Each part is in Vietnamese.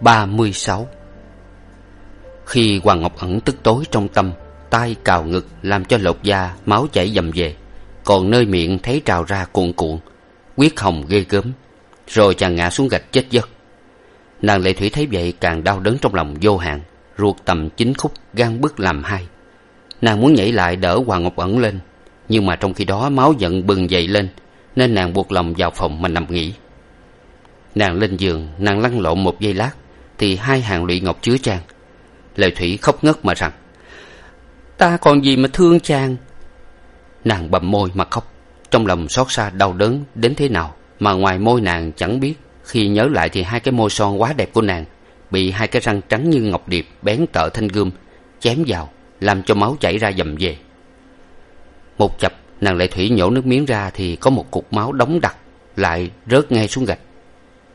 Ba mươi sáu. Khi hoàng ngọc ẩn tức tối trong tâm, tay cào ngực làm cho lột da, máu chảy dầm về, còn nơi miệng thấy trào ra cuồn cuộn, huyết hồng ghê gớm, rồi chàng ngã xuống gạch chết giấc. Nàng lệ thủy thấy vậy càng đau đớn trong lòng vô hạn, ruột tầm chín khúc gan bứt làm hai. Nàng muốn nhảy lại đỡ hoàng ngọc ẩn lên, nhưng mà trong khi đó máu giận bừng dậy lên, nên nàng buộc lòng vào phòng mà nằm nghỉ. Nàng lên giường, nàng lăn lộn một giây lát thì hai hàng lụy ngọc chứa trang lệ thủy khóc ngất mà rằng, ta còn gì mà thương chàng? Nàng bầm môi mà khóc, trong lòng xót xa đau đớn đến thế nào mà ngoài môi nàng chẳng biết. Khi nhớ lại thì hai cái môi son quá đẹp của nàng bị hai cái răng trắng như ngọc điệp bén tợ thanh gươm chém vào, làm cho máu chảy ra dầm về. Một chập, nàng lệ thủy nhổ nước miếng ra thì có một cục máu đóng đặc lại rớt ngay xuống gạch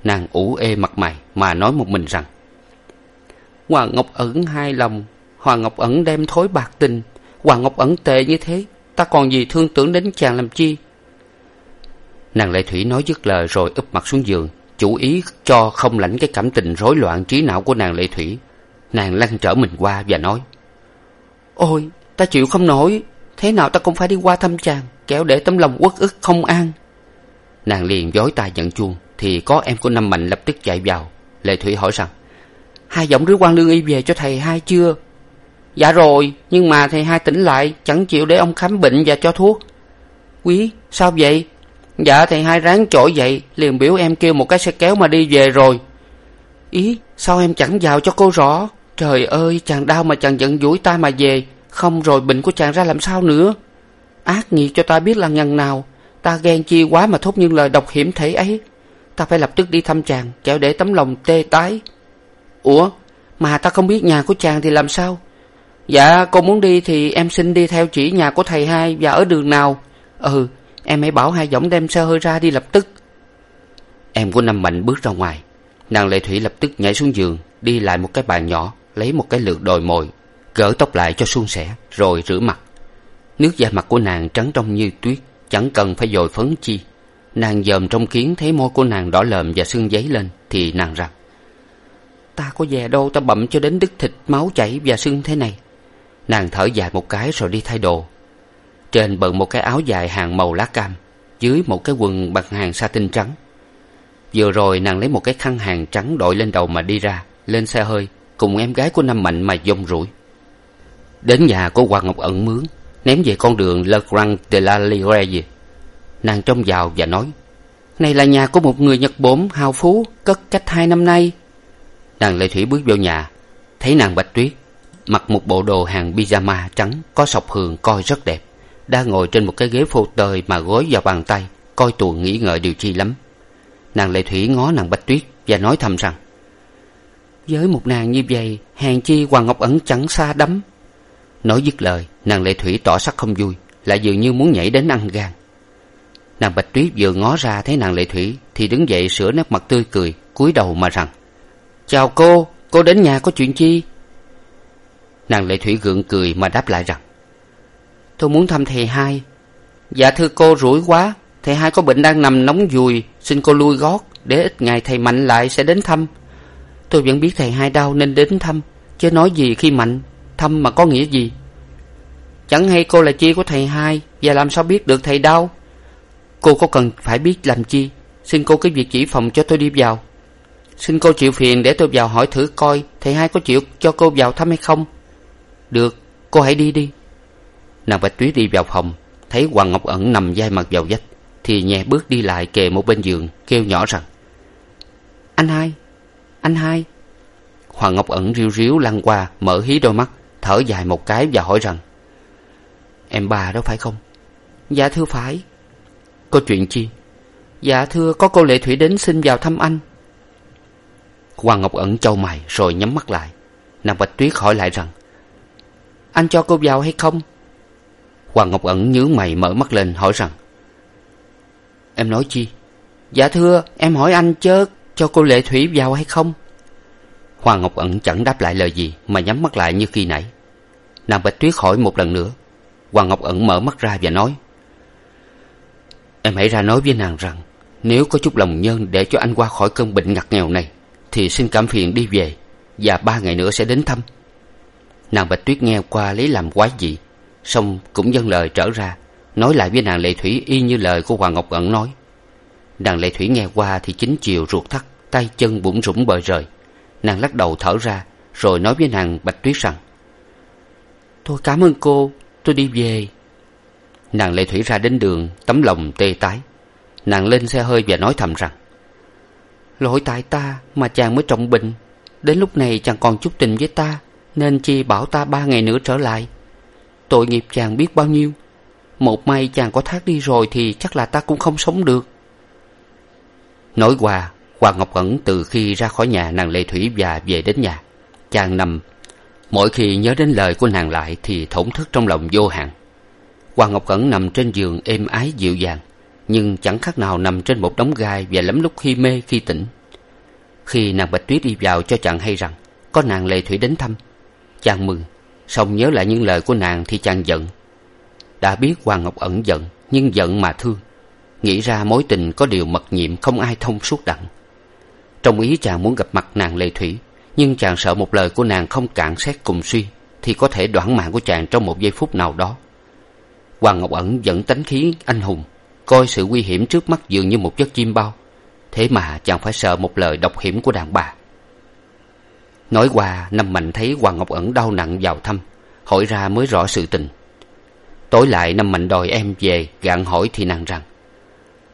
nàng ủ ê mặt mày mà nói một mình rằng hoàng ngọc ẩn hai lòng hoàng ngọc ẩn đem thối bạc tình hoàng ngọc ẩn tệ như thế, ta còn gì thương tưởng đến chàng làm chi? Nàng lệ thủy nói dứt lời rồi úp mặt xuống giường, chủ ý cho không lãnh cái cảm tình rối loạn trí não của nàng lệ thủy. Nàng lăn trở mình qua và nói, ôi, ta chịu không nổi, thế nào ta cũng phải đi qua thăm chàng kẻo để tấm lòng uất ức không an nàng liền dối tay nhận chuông, thì có em của năm mạnh lập tức chạy vào. Lệ thủy hỏi rằng, hai giọng rứa quan lương y về cho thầy hai chưa? Dạ rồi, nhưng mà thầy hai tỉnh lại, chẳng chịu để ông khám bệnh và cho thuốc. Quý, sao vậy? Dạ thầy hai ráng chổi dậy, liền biểu em kêu một cái xe kéo mà đi về rồi. Ý, sao em chẳng vào cho cô rõ? Trời ơi, chàng đau mà chàng giận dỗi ta mà về, không rồi bệnh của chàng ra làm sao nữa? Ác nghiệt cho ta biết là ngần nào ta ghen chi quá mà thốt những lời độc hiểm thể ấy. Ta phải lập tức đi thăm chàng kẻo để tấm lòng tê tái. Ủa, mà ta không biết nhà của chàng thì làm sao? Dạ cô muốn đi thì em xin đi theo chỉ nhà của thầy hai và ở đường nào? Ừ em hãy bảo hai võng đem xe hơi ra đi lập tức. Em của năm mạnh bước ra ngoài. Nàng lệ thủy lập tức nhảy xuống giường, đi lại một cái bàn nhỏ, lấy một cái lược đồi mồi gỡ tóc lại cho suôn sẻ, rồi rửa mặt. Nước da mặt của nàng trắng trong như tuyết chẳng cần phải dồi phấn chi. Nàng dòm trong kiến thấy môi của nàng đỏ lợm và sưng giấy lên, thì nàng rằng, ta có về đâu, ta bậm cho đến đứt thịt, máu chảy và sưng thế này. Nàng thở dài một cái rồi đi thay đồ. Trên bận một cái áo dài hàng màu lá cam, dưới một cái quần bằng hàng sa tinh trắng. Vừa rồi nàng lấy một cái khăn hàng trắng đội lên đầu mà đi ra, lên xe hơi, cùng em gái của năm mạnh mà dông rủi. Đến nhà của hoàng ngọc ẩn mướn ném về con đường le grand de la lire nàng trông vào và nói, này là nhà của một người nhật bổn hào phú, cất cách hai năm nay. Nàng lệ thủy bước vào nhà, thấy nàng bạch tuyết, mặc một bộ đồ hàng pyjama trắng, có sọc hường coi rất đẹp, đang ngồi trên một cái ghế phô tơi mà gối vào bàn tay, coi tuồng nghĩ ngợi điều chi lắm. Nàng lệ thủy ngó nàng bạch tuyết và nói thầm rằng, với một nàng như vậy, hèn chi hoàng ngọc ẩn chẳng xa đắm nói dứt lời, nàng lệ thủy tỏ sắc không vui, lại dường như muốn nhảy đến ăn gan. Nàng bạch tuyết vừa ngó ra thấy nàng lệ thủy thì đứng dậy sửa nét mặt tươi cười, cúi đầu mà rằng, chào cô cô đến nhà có chuyện chi? Nàng lệ thủy gượng cười mà đáp lại rằng, tôi muốn thăm thầy hai. Dạ thưa cô, rủi quá, thầy hai có bệnh đang nằm nóng dùi, xin cô lui gót, để ít ngày thầy mạnh lại sẽ đến thăm. Tôi vẫn biết thầy hai đau nên đến thăm, chứ nói gì khi mạnh thăm mà có nghĩa gì? Chẳng hay cô là chi của thầy hai, và làm sao biết được thầy đau? Cô có cần phải biết làm chi? Xin cô cứ việc chỉ phòng cho tôi đi vào. Xin cô chịu phiền để tôi vào hỏi thử coi thầy hai có chịu cho cô vào thăm hay không? Được, cô hãy đi đi. Nàng bạch tuyết đi vào phòng, thấy hoàng ngọc ẩn nằm d mặt vào vách, thì nhẹ bước đi lại kề một bên giường, kêu nhỏ rằng, anh hai anh hai. Hoàng ngọc ẩn riu riu lăn qua, mở hí đôi mắt thở dài một cái và hỏi rằng, em bà đó phải không? Dạ thưa phải. Có chuyện chi? Dạ thưa, có cô lệ thủy đến xin vào thăm anh. Hoàng ngọc ẩn châu mày rồi nhắm mắt lại. Nàng bạch tuyết hỏi lại rằng, anh cho cô vào hay không? Hoàng ngọc ẩn nhướng mày mở mắt lên hỏi rằng, em nói chi? Dạ thưa, em hỏi anh chớ cho cô lệ thủy vào hay không? Hoàng ngọc ẩn chẳng đáp lại lời gì mà nhắm mắt lại như khi nãy. Nàng bạch tuyết hỏi một lần nữa. Hoàng ngọc ẩn mở mắt ra và nói, em hãy ra nói với nàng rằng, nếu có chút lòng nhân để cho anh qua khỏi cơn bệnh ngặt nghèo này, thì xin cảm phiền đi về, và ba ngày nữa sẽ đến thăm. Nàng bạch tuyết nghe qua lấy làm quái dị song cũng dâng lời trở ra, nói lại với nàng lệ thủy y như lời của hoàng ngọc ẩn nói. Nàng lệ thủy nghe qua thì chính chiều ruột thắt, tay chân bủn rủn bời rời nàng lắc đầu thở ra, rồi nói với nàng bạch tuyết rằng, tôi cảm ơn cô, tôi đi về. Nàng lệ thủy ra đến đường, tấm lòng tê tái. Nàng lên xe hơi và nói thầm rằng, lỗi tại ta mà chàng mới trọng bệnh. Đến lúc này chàng còn chút tình với ta, nên chi bảo ta ba ngày nữa trở lại. Tội nghiệp chàng biết bao nhiêu. Một may chàng có thác đi rồi thì chắc là ta cũng không sống được. Nói qua hoàng ngọc ẩn từ khi ra khỏi nhà nàng lệ thủy và về đến nhà. Chàng nằm. Mỗi khi nhớ đến lời của nàng lại thì thổn thức trong lòng vô hạn. Hoàng ngọc ẩn nằm trên giường êm ái dịu dàng, nhưng chẳng khác nào nằm trên một đống gai và lắm lúc khi mê, khi tỉnh. Khi nàng bạch tuyết đi vào cho chàng hay rằng có nàng lệ thủy đến thăm, chàng mừng song nhớ lại những lời của nàng thì chàng giận. Đã biết hoàng ngọc ẩn giận, nhưng giận mà thương. Nghĩ ra mối tình có điều mật nhiệm không ai thông suốt đặng trong ý chàng muốn gặp mặt nàng lệ thủy, nhưng chàng sợ một lời của nàng không cạn xét cùng suy, thì có thể đoản mạng của chàng trong một giây phút nào đó. Hoàng ngọc ẩn vẫn tánh khí anh hùng, coi sự nguy hiểm trước mắt dường như một giấc chim bao. Thế mà chàng phải sợ một lời độc hiểm của đàn bà. Nói qua, năm mạnh thấy hoàng ngọc ẩn đau nặng vào thăm, hỏi ra mới rõ sự tình. Tối lại năm mạnh đòi em về gạn hỏi thì nàng rằng,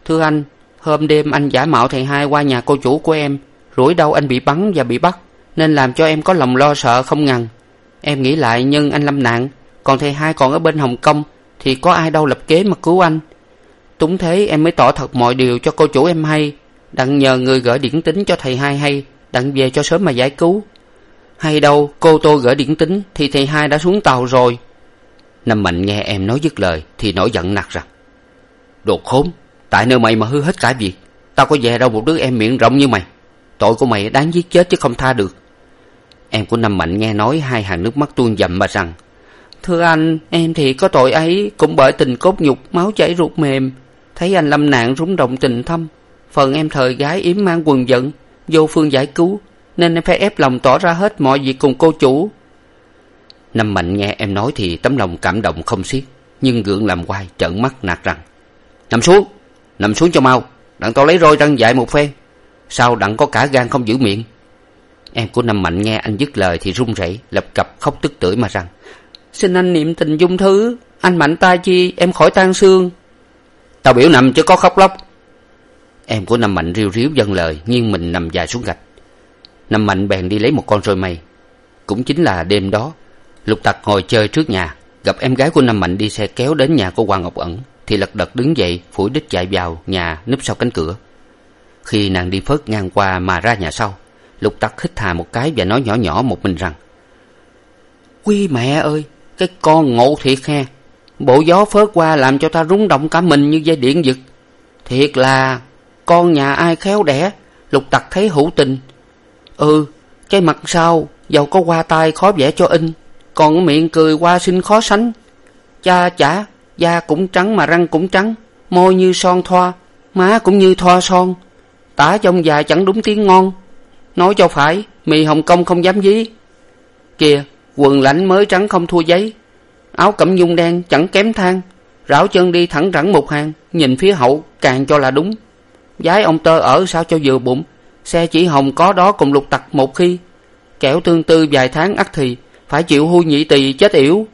thưa anh hôm đêm anh giả mạo thầy hai qua nhà cô chủ của em. Rủi đâu anh bị bắn và bị bắt, nên làm cho em có lòng lo sợ không ngần. Em nghĩ lại nhân anh lâm nạn. Còn thầy hai còn ở bên hồng kông, thì có ai đâu lập kế mà cứu anh. Túng thế em mới tỏ thật mọi điều cho cô chủ em hay. Đặng nhờ người gửi điển tính cho thầy hai hay, đặng về cho sớm mà giải cứu. Hay đâu, cô tôi gửi điển tính thì thầy hai đã xuống tàu rồi. Năm mạnh nghe em nói dứt lời thì nổi giận nặc rằng đồ khốn! Tại nơi mày mà hư hết cả việc. Tao có về đâu một đứa em miệng rộng như mày. Tội của mày đáng giết chết chứ không tha được. Em của năm mạnh nghe nói hai hàng nước mắt tuôn dầm mà rằng, thưa anh, em thì có tội ấy cũng bởi tình cốt nhục, máu chảy ruột mềm. Thấy anh lâm nạn rúng động tình thâm. Phần em thời gái yếm mang quần giận, vô phương giải cứu, nên em phải ép lòng tỏ ra hết mọi việc cùng cô chủ. Năm mạnh nghe em nói thì tấm lòng cảm động không xiết, nhưng gượng làm hoài, trợn mắt nạt rằng, nằm xuống! Nằm xuống cho mau. Đặng tao lấy roi răng dạy một phen. Sao đặng có cả gan không giữ miệng? Em của năm mạnh nghe anh dứt lời thì run rẩy lập cập khóc tức tưởi mà rằng xin anh niệm tình dung thứ. Anh mạnh ta chi em khỏi tan xương. Tao biểu nằm chứ có khóc lóc. Em của năm mạnh riu riu dâng lời nghiêng mình nằm dài xuống gạch. Năm mạnh bèn đi lấy một con roi mây. Cũng chính là đêm đó lục tặc ngồi chơi trước nhà gặp em gái của năm mạnh đi xe kéo đến nhà của hoàng ngọc ẩn thì lật đật đứng dậy, phủi đích chạy vào nhà núp sau cánh cửa. Khi nàng đi phớt ngang qua mà ra nhà sau, lục tặc hít hà một cái và nói nhỏ nhỏ một mình rằng quy mẹ ơi, cái con ngộ thiệt he. Bộ gió phớt qua làm cho ta rúng động cả mình như dây điện giật. Thiệt là, con nhà ai khéo đẻ, lục tặc thấy hữu tình. Ừ cái mặt sau dầu có qua tay khó vẽ cho in, còn miệng cười qua xinh khó sánh. Cha chả da cũng trắng mà răng cũng trắng, môi như son thoa, má cũng như thoa son, tả trong dài chẳng đúng tiếng ngon. Nói cho phải, mì hồng kông không dám dí. Kìa, quần lãnh mới trắng không thua giấy. Áo cẩm nhung đen chẳng kém than. Rảo chân đi thẳng rẳng một hàng, nhìn phía hậu càng cho là đúng. Giái ông tơ ở sao cho vừa bụng, xe chỉ hồng có đó cùng lục tặc một khi. Kẻo tương tư vài tháng ắt thì, phải chịu hui nhị tỳ chết yểu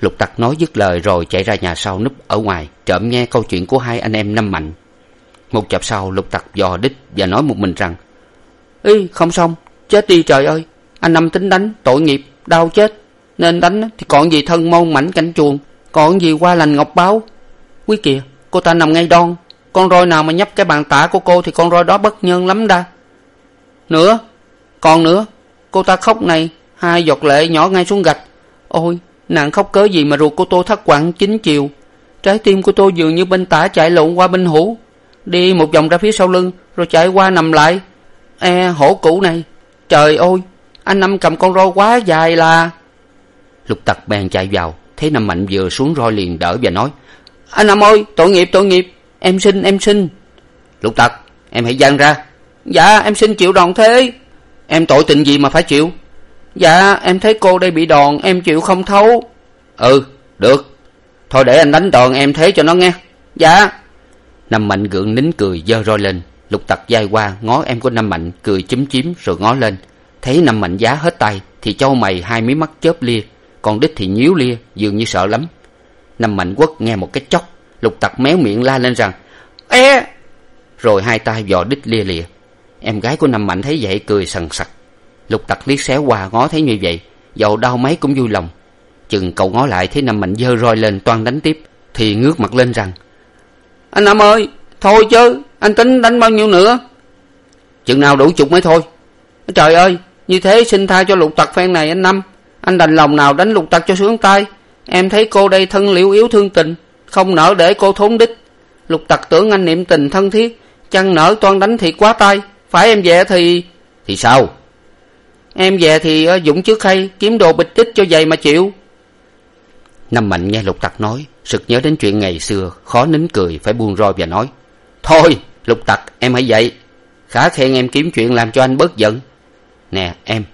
lục tặc nói dứt lời rồi chạy ra nhà sau núp ở ngoài, trộm nghe câu chuyện của hai anh em năm mạnh. Một chập sau, lục tặc dò đích và nói một mình rằng y không xong. Chết đi trời ơi. Anh năm tính đánh, tội nghiệp, đau chết. Nên đánh thì còn gì thân môn mảnh cảnh chuồng, còn gì qua lành ngọc báo. Quý kìa, cô ta nằm ngay đon. Con roi nào mà nhấp cái bàn tả của cô thì con roi đó bất nhân lắm đa. Nữa? Còn nữa? Cô ta khóc này, hai giọt lệ nhỏ ngay xuống gạch. Ôi nàng khóc cớ gì mà ruột của tôi thắt quặn chín chiều? Trái tim của tôi dường như bên tả chạy lộn qua bên hữu đi một vòng ra phía sau lưng rồi chạy qua nằm lại. E hổ cũ này trời ơi anh năm cầm con roi quá dài là. Lục tặc bèn chạy vào thấy năm mạnh vừa xuống roi liền đỡ và nói anh năm ơi tội nghiệp tội nghiệp em xin em xin. Lục tặc em hãy giang ra. Dạ em xin chịu đòn thế. Em tội tình gì mà phải chịu dạ em thấy cô đây bị đòn em chịu không thấu. Ừ được. Thôi để anh đánh đòn em thế cho nó nghe. Dạ. Năm mạnh gượng nín cười giơ roi lên. Lục tặc d qua ngó em của năm mạnh cười chúm chím rồi ngó lên. Thấy năm mạnh giá hết tay thì châu mày hai mí mắt chớp lia. Còn đích thì nhíu lia dường như sợ lắm. Năm mạnh quất nghe một cái chốc. Lục tặc méo miệng la lên rằng e rồi hai tay vò đích lia lịa em gái của năm mạnh thấy vậy cười sần sặc lục tặc liếc xéo qua ngó thấy như vậy dầu đau mấy cũng vui lòng. Chừng cậu ngó lại thấy năm mạnh dơ roi lên toan đánh tiếp, thì ngước mặt lên rằng, anh năm ơi, thôi chứ, anh tính đánh bao nhiêu nữa? Chừng nào đủ chục mới thôi. Trời ơi, như thế xin tha cho lục tặc phen này anh năm anh đành lòng nào đánh lục tặc cho sướng tay. Em thấy cô đây thân liễu yếu thương tình, không nỡ để cô thốn đích. Lục tặc tưởng anh niệm tình thân thiết, chăng nỡ toan đánh thiệt quá tay. Phải em về thì thì sao? Em về thì ờ, dũng trước hay kiếm đồ bịch tích cho dày mà chịu. Năm mạnh nghe lục tặc nói, sực nhớ đến chuyện ngày xưa, khó nín cười, phải buông roi và nói, thôi, lục tặc, em hãy dậy. Khá khen em kiếm chuyện làm cho anh bớt giận. Nè, em,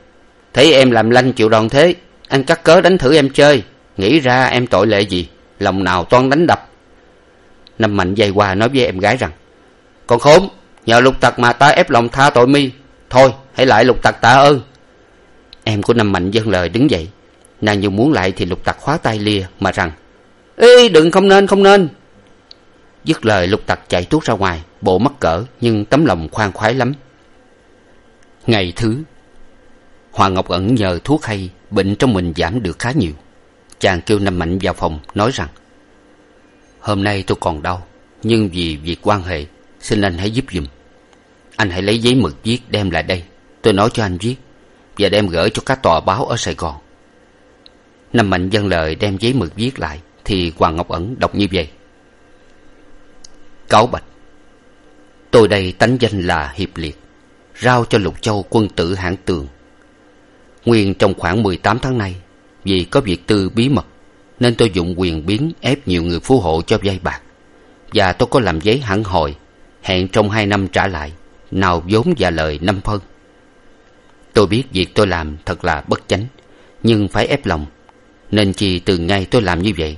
thấy em làm lanh chịu đòn thế anh cắt cớ đánh thử em chơi. Nghĩ ra em tội lệ gì, lòng nào toan đánh đập. Năm mạnh dây qua nói với em gái rằng, con khốn, nhờ lục tặc mà ta ép lòng tha tội mi. Thôi, hãy lại lục tặc tạ ơn em của năm mạnh dâng lời đứng dậy. Nàng như muốn lại thì lục tặc khóa tay lia mà rằng ê đừng không nên không nên. Dứt lời lục tặc chạy tuốt ra ngoài bộ mắc cỡ nhưng tấm lòng khoan khoái lắm. Ngày thứ hoàng ngọc ẩn nhờ thuốc hay bệnh trong mình giảm được khá nhiều. Chàng kêu năm mạnh vào phòng nói rằng hôm nay tôi còn đau nhưng vì việc quan hệ xin anh hãy giúp giùm. Anh hãy lấy giấy mực viết đem lại đây. Tôi nói cho anh viết và đem gửi cho các tòa báo ở sài gòn. Năm mạnh dân lời đem giấy mực viết lại, thì hoàng ngọc ẩn đọc như vậy. Cáo bạch, tôi đây tánh danh là hiệp liệt, rao cho lục châu quân tử hãn tường. Nguyên trong khoảng mười tám tháng nay, vì có việc tư bí mật, nên tôi dụng quyền biến ép nhiều người phú hộ cho vay bạc, và tôi có làm giấy hẳn hồi hẹn trong hai năm trả lại, nào vốn và lời năm phân tôi biết việc tôi làm thật là bất chánh, nhưng phải ép lòng. Nên chi từ ngày tôi làm như vậy,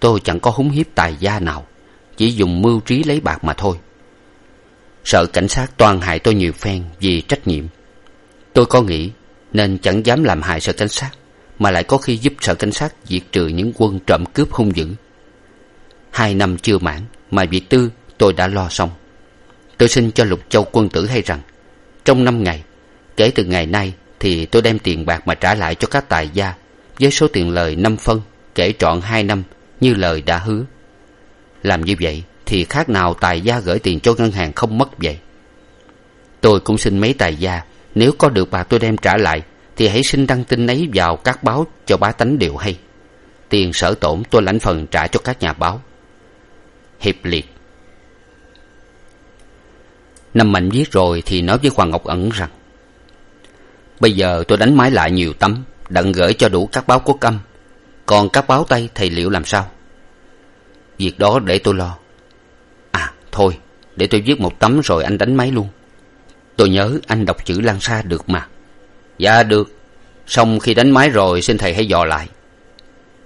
tôi chẳng có húng hiếp tài gia nào, chỉ dùng mưu trí lấy bạc mà thôi. Sợ cảnh sát toan hại tôi nhiều phen vì trách nhiệm. Tôi có nghĩ nên chẳng dám làm hại sở cảnh sát, mà lại có khi giúp sở cảnh sát diệt trừ những quân trộm cướp hung dữ. Hai năm chưa mãn mà việc tư tôi đã lo xong. Tôi xin cho lục châu quân tử hay rằng, trong năm ngày kể từ ngày nay thì tôi đem tiền bạc mà trả lại cho các tài gia, với số tiền lời năm phân, kể trọn hai năm, như lời đã hứa. Làm như vậy thì khác nào tài gia gửi tiền cho ngân hàng không mất vậy? Tôi cũng xin mấy tài gia, nếu có được bạc tôi đem trả lại, thì hãy xin đăng tin ấy vào các báo cho bá tánh đều hay. Tiền sở tổn tôi lãnh phần trả cho các nhà báo. Hiệp liệt. Năm mạnh viết rồi thì nói với hoàng ngọc ẩn rằng bây giờ tôi đánh máy lại nhiều tấm, đặng gửi cho đủ các báo quốc âm. còn các báo tây thầy liệu làm sao? Việc đó để tôi lo. À thôi, để tôi viết một tấm rồi anh đánh máy luôn. Tôi nhớ anh đọc chữ lan sa được mà. Dạ được. Xong khi đánh máy rồi, xin thầy hãy dò lại.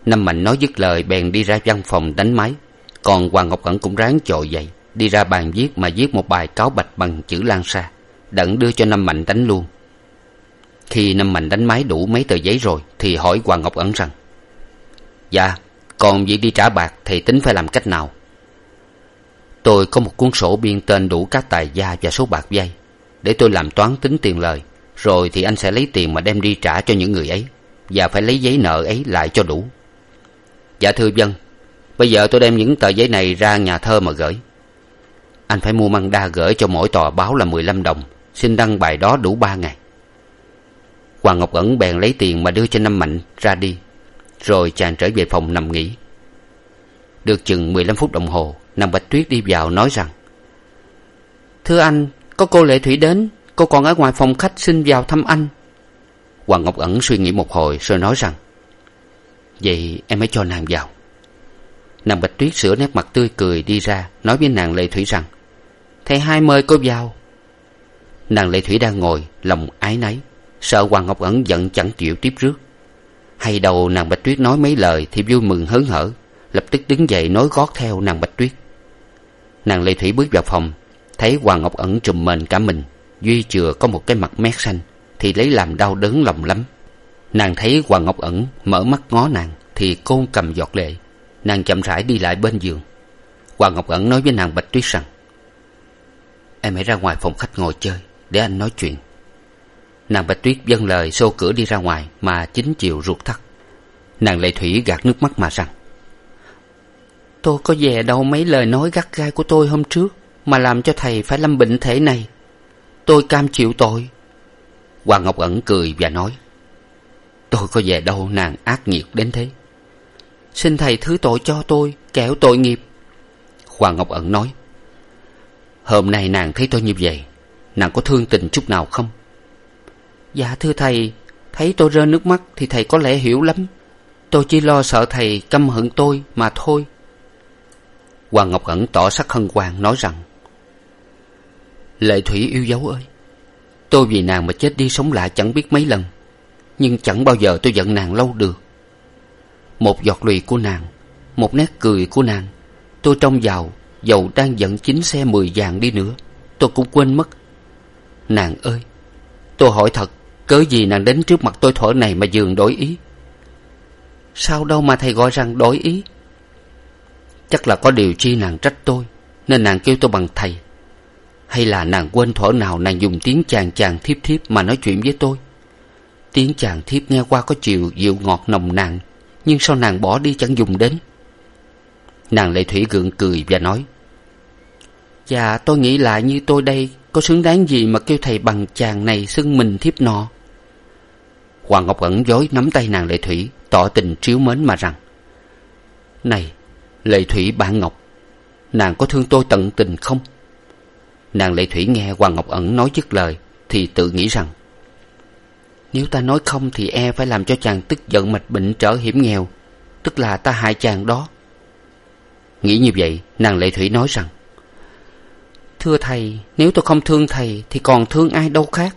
Năm mạnh nói dứt lời, bèn đi ra văn phòng đánh máy. Còn hoàng ngọc ẩn cũng ráng chội dậy, đi ra bàn viết mà viết một bài cáo bạch bằng chữ lan sa, đặng đưa cho năm mạnh đánh luôn khi năm mạnh đánh máy đủ mấy tờ giấy rồi, thì hỏi hoàng ngọc ẩn rằng dạ còn việc đi trả bạc thì tính phải làm cách nào? Tôi có một cuốn sổ biên tên đủ các tài gia và số bạc vay, để tôi làm toán tính tiền lời, rồi thì anh sẽ lấy tiền mà đem đi trả cho những người ấy, và phải lấy giấy nợ ấy lại cho đủ. Dạ thưa vâng bây giờ tôi đem những tờ giấy này ra nhà thơ mà gửi. Anh phải mua măng đa gửi cho mỗi tòa báo là mười lăm đồng, xin đăng bài đó đủ ba ngày hoàng ngọc ẩn bèn lấy tiền mà đưa cho năm mạnh ra đi, rồi chàng trở về phòng nằm nghỉ. Được chừng mười lăm phút đồng hồ năm bạch tuyết đi vào nói rằng, thưa anh, có cô lệ thủy đến, cô còn ở ngoài phòng khách xin vào thăm anh. Hoàng ngọc ẩn suy nghĩ một hồi rồi nói rằng, vậy em hãy cho nàng vào. Nàng bạch tuyết sửa nét mặt tươi cười đi ra, nói với nàng lệ thủy rằng, thầy hai mời cô vào. Nàng lệ thủy đang ngồi, lòng ái náy sợ hoàng ngọc ẩn giận chẳng chịu tiếp rước. Hay đầu nàng bạch tuyết nói mấy lời thì vui mừng hớn hở, lập tức đứng dậy nối gót theo nàng bạch tuyết. Nàng lệ thủy bước vào phòng, thấy hoàng ngọc ẩn trùm mền cả mình, duy chừa có một cái mặt mét xanh, thì lấy làm đau đớn lòng lắm. Nàng thấy hoàng ngọc ẩn mở mắt ngó nàng, thì cô cầm giọt lệ. Nàng chậm rãi đi lại bên giường. Hoàng ngọc ẩn nói với nàng bạch tuyết rằng, em hãy ra ngoài phòng khách ngồi chơi, để anh nói chuyện nàng bạch tuyết vâng lời xô cửa đi ra ngoài mà chính chiều ruột thắt. Nàng lệ thủy gạt nước mắt mà rằng, tôi có về đâu mấy lời nói gắt gai của tôi hôm trước mà làm cho thầy phải lâm bệnh thể này? Tôi cam chịu tội. Hoàng ngọc ẩn cười và nói, tôi có về đâu nàng ác nghiệt đến thế? Xin thầy thứ tội cho tôi, kẻo tội nghiệp. Hoàng ngọc ẩn nói, hôm nay nàng thấy tôi như vậy, nàng có thương tình chút nào không? Dạ thưa thầy. Thấy tôi rơi nước mắt thì thầy có lẽ hiểu lắm. Tôi chỉ lo sợ thầy căm hận tôi mà thôi. Hoàng ngọc ẩn tỏ sắc hân hoan, nói rằng, lệ thủy yêu dấu ơi, tôi vì nàng mà chết đi sống lại chẳng biết mấy lần, nhưng chẳng bao giờ tôi giận nàng lâu được. Một giọt lùi của nàng, một nét cười của nàng, tôi trông vào, dầu đang giận chín xe mười vàng đi nữa, tôi cũng quên mất. Nàng ơi, tôi hỏi thật cớ gì nàng đến trước mặt tôi thuở này mà dường đổi ý? Sao đâu mà thầy gọi rằng đổi ý? Chắc là có điều chi nàng trách tôi, nên nàng kêu tôi bằng thầy. Hay là nàng quên thuở nào nàng dùng tiếng chàng chàng thiếp thiếp mà nói chuyện với tôi? Tiếng chàng thiếp nghe qua có chiều dịu ngọt nồng nàn, nhưng sao nàng bỏ đi chẳng dùng đến? Nàng lệ thủy gượng cười và nói dạ tôi nghĩ lại như tôi đây, có xứng đáng gì mà kêu thầy bằng chàng này xưng mình thiếp nọ? Hoàng ngọc ẩn dối nắm tay nàng lệ thủy, tỏ tình triếu mến mà rằng, này, lệ thủy bạn ngọc, nàng có thương tôi tận tình không? Nàng lệ thủy nghe hoàng ngọc ẩn nói dứt lời thì tự nghĩ rằng, nếu ta nói không thì e phải làm cho chàng tức giận mạch bệnh trở hiểm nghèo, tức là ta hại chàng đó. Nghĩ như vậy, nàng lệ thủy nói rằng, thưa thầy, nếu tôi không thương thầy thì còn thương ai đâu khác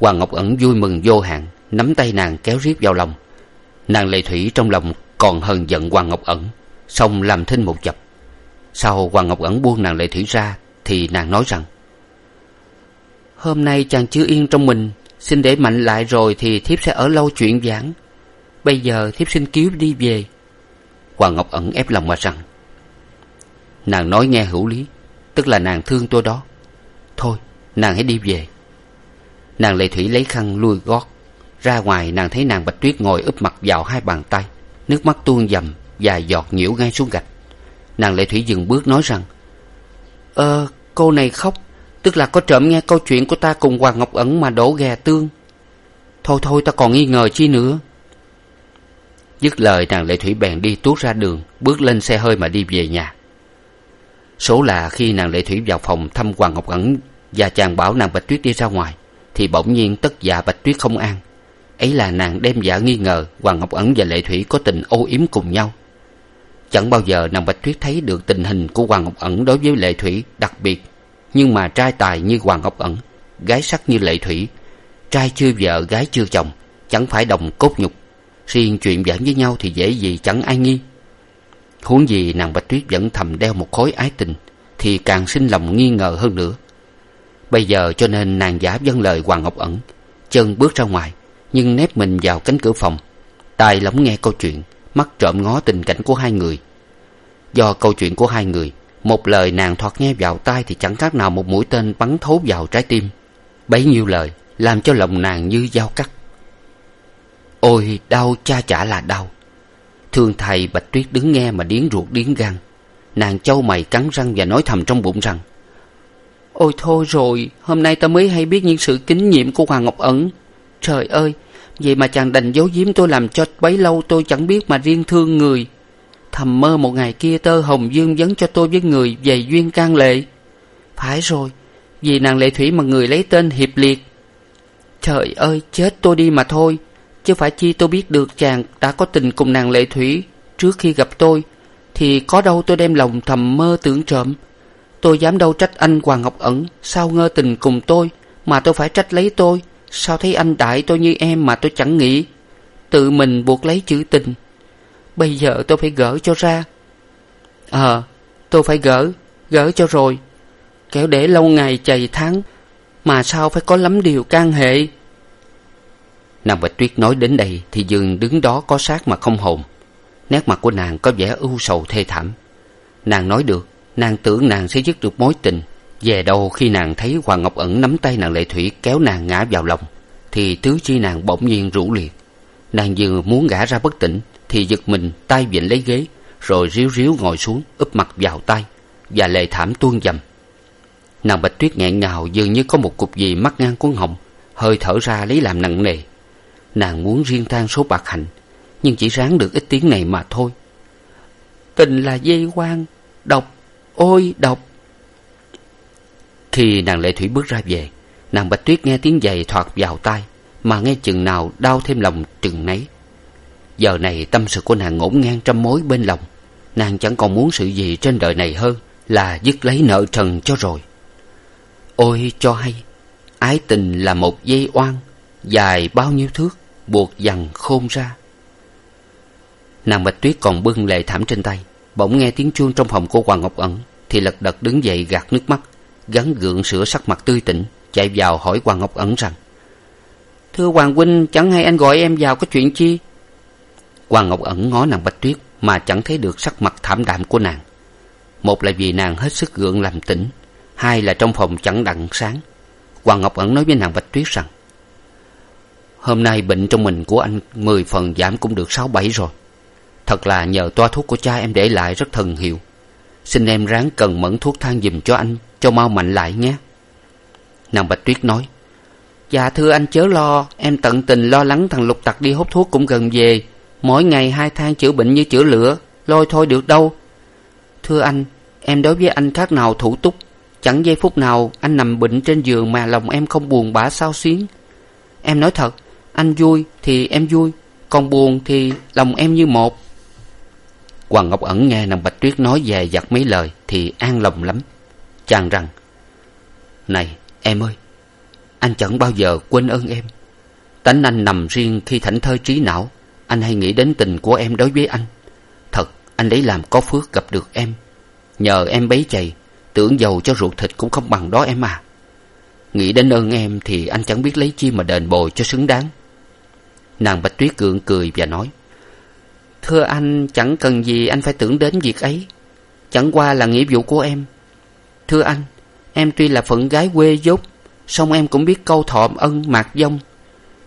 hoàng ngọc ẩn vui mừng vô hạn, nắm tay nàng kéo riết vào lòng. Nàng lệ thủy trong lòng còn hờn giận hoàng ngọc ẩn, xong làm thinh một chập sau hoàng ngọc ẩn buông nàng lệ thủy ra, thì nàng nói rằng, hôm nay chàng chưa yên trong mình, xin để mạnh lại rồi thì thiếp sẽ ở lâu chuyện giảng. Bây giờ thiếp xin cứu đi về. Hoàng ngọc ẩn ép lòng mà rằng, nàng nói nghe hữu lý, tức là nàng thương tôi đó. Thôi, nàng hãy đi về nàng lệ thủy lấy khăn lui gót. Ra ngoài, nàng thấy nàng bạch tuyết ngồi úp mặt vào hai bàn tay. Nước mắt tuôn dầm và giọt nhiễu ngay xuống gạch. Nàng lệ thủy dừng bước nói rằng ờ cô này khóc. Tức là có trộm nghe câu chuyện của ta cùng hoàng ngọc ẩn mà đổ ghè tương. Thôi thôi, ta còn nghi ngờ chi nữa. Dứt lời, nàng lệ thủy bèn đi tuốt ra đường, bước lên xe hơi mà đi về nhà. Số là khi nàng lệ thủy vào phòng thăm hoàng ngọc ẩn và chàng bảo nàng bạch tuyết đi ra ngoài thì bỗng nhiên tất dạ bạch tuyết không an. Ấy là nàng đem dạ nghi ngờ, hoàng ngọc ẩn và lệ thủy có tình ô yếm cùng nhau. Chẳng bao giờ nàng bạch tuyết thấy được tình hình của hoàng ngọc ẩn đối với lệ thủy đặc biệt, nhưng mà trai tài như hoàng ngọc ẩn, gái sắc như lệ thủy, trai chưa vợ, gái chưa chồng, chẳng phải đồng cốt nhục. Riêng chuyện giỡn với nhau thì dễ gì chẳng ai nghi. Huống gì nàng bạch tuyết vẫn thầm đeo một khối ái tình, thì càng sinh lòng nghi ngờ hơn nữa bây giờ cho nên nàng giả vâng lời hoàng ngọc ẩn. Chân bước ra ngoài, nhưng nép mình vào cánh cửa phòng. Tai lắng nghe câu chuyện, mắt trộm ngó tình cảnh của hai người. Do câu chuyện của hai người, một lời nàng thoạt nghe vào tai thì chẳng khác nào một mũi tên bắn thấu vào trái tim. Bấy nhiêu lời, làm cho lòng nàng như dao cắt. Ôi, đau cha chả là đau. Thương thầy bạch tuyết đứng nghe mà điếng ruột điếng gan. Nàng châu mày cắn răng và nói thầm trong bụng rằng ôi thôi rồi, hôm nay ta mới hay biết những sự kính nhiệm của hoàng ngọc ẩn trời ơi, vậy mà chàng đành giấu giếm tôi làm cho bấy lâu tôi chẳng biết mà riêng thương người. Thầm mơ một ngày kia tơ hồng dương vấn cho tôi với người về duyên can lệ. Phải rồi, vì nàng lệ thủy mà người lấy tên hiệp liệt. Trời ơi, chết tôi đi mà thôi, chứ phải chi tôi biết được chàng đã có tình cùng nàng lệ thủy trước khi gặp tôi, thì có đâu tôi đem lòng thầm mơ tưởng trộm tôi dám đâu trách anh hoàng ngọc ẩn. Sao ngơ tình cùng tôi mà tôi phải trách lấy tôi? Sao thấy anh đại tôi như em mà tôi chẳng nghĩ? Tự mình buộc lấy chữ tình. Bây giờ tôi phải gỡ cho ra. Ờ tôi phải gỡ gỡ cho rồi. Kẻo để lâu ngày chày tháng, mà sao phải có lắm điều can hệ? Nàng bạch tuyết nói đến đây thì dường đứng đó có sát mà không hồn. Nét mặt của nàng có vẻ ưu sầu thê thảm. Nàng nói được nàng tưởng nàng sẽ dứt được mối tình. Về đâu khi nàng thấy hoàng ngọc ẩn nắm tay nàng lệ thủy kéo nàng ngã vào lòng, thì tứ chi nàng bỗng nhiên rũ liệt. Nàng vừa muốn gã ra bất tỉnh, thì giật mình tay vịn lấy ghế, rồi ríu ríu ngồi xuống, úp mặt vào tay, và lệ thảm tuôn dầm. Nàng bạch tuyết nghẹn ngào dường như có một cục gì mắc ngang cuốn họng, hơi thở ra lấy làm nặng nề. Nàng muốn riêng than số bạc hạnh, nhưng chỉ ráng được ít tiếng này mà thôi. Tình là dây quan độc ôi, độc. Khi nàng lệ thủy bước ra về. Nàng bạch tuyết nghe tiếng giày thoạt vào tai mà nghe chừng nào đau thêm lòng chừng nấy. Giờ này tâm sự của nàng ngổn ngang trăm mối bên lòng. Nàng chẳng còn muốn sự gì trên đời này hơn là dứt lấy nợ trần cho rồi. Ôi, cho hay, ái tình là một dây oan, dài bao nhiêu thước, buộc dằn khôn ra. Nàng bạch tuyết còn bưng lệ thảm trên tay bỗng nghe tiếng chuông trong phòng của hoàng ngọc ẩn, thì lật đật đứng dậy gạt nước mắt gắn gượng sửa sắc mặt tươi tỉnh, chạy vào hỏi hoàng ngọc ẩn rằng, thưa hoàng huynh, chẳng hay anh gọi em vào có chuyện chi? Hoàng ngọc ẩn ngó nàng bạch tuyết mà chẳng thấy được sắc mặt thảm đạm của nàng. Một là vì nàng hết sức gượng làm tỉnh, hai là trong phòng chẳng đặng sáng. Hoàng ngọc ẩn nói với nàng bạch tuyết rằng, hôm nay bệnh trong mình của anh mười phần giảm cũng được sáu bảy rồi thật là nhờ toa thuốc của cha em để lại rất thần hiệu. Xin em ráng cần mẫn thuốc thang giùm cho anh, cho mau mạnh lại nhé. Nàng bạch tuyết nói dạ thưa anh chớ lo, em tận tình lo lắng thằng lục tặc đi hút thuốc cũng gần về. Mỗi ngày hai thang chữa bệnh như chữa lửa, lôi thôi được đâu. Thưa anh, em đối với anh khác nào thủ túc. Chẳng giây phút nào anh nằm bệnh trên giường mà lòng em không buồn bã sao xuyến. Em nói thật, anh vui thì em vui, còn buồn thì lòng em như một hoàng ngọc ẩn nghe nàng bạch tuyết nói về giặt mấy lời thì an lòng lắm. Chàng rằng, này, em ơi, anh chẳng bao giờ quên ơn em. Tánh anh nằm riêng khi thảnh thơi trí não, anh hay nghĩ đến tình của em đối với anh. Thật, anh lấy làm có phước gặp được em. Nhờ em bấy chày, tưởng giàu cho ruột thịt cũng không bằng đó em à. Nghĩ đến ơn em thì anh chẳng biết lấy chi mà đền bồi cho xứng đáng. Nàng bạch tuyết gượng cười và nói thưa anh, chẳng cần gì anh phải tưởng đến việc ấy. Chẳng qua là nghĩa vụ của em. Thưa anh, em tuy là phận gái quê dốt, song em cũng biết câu thọ ân mạc dông.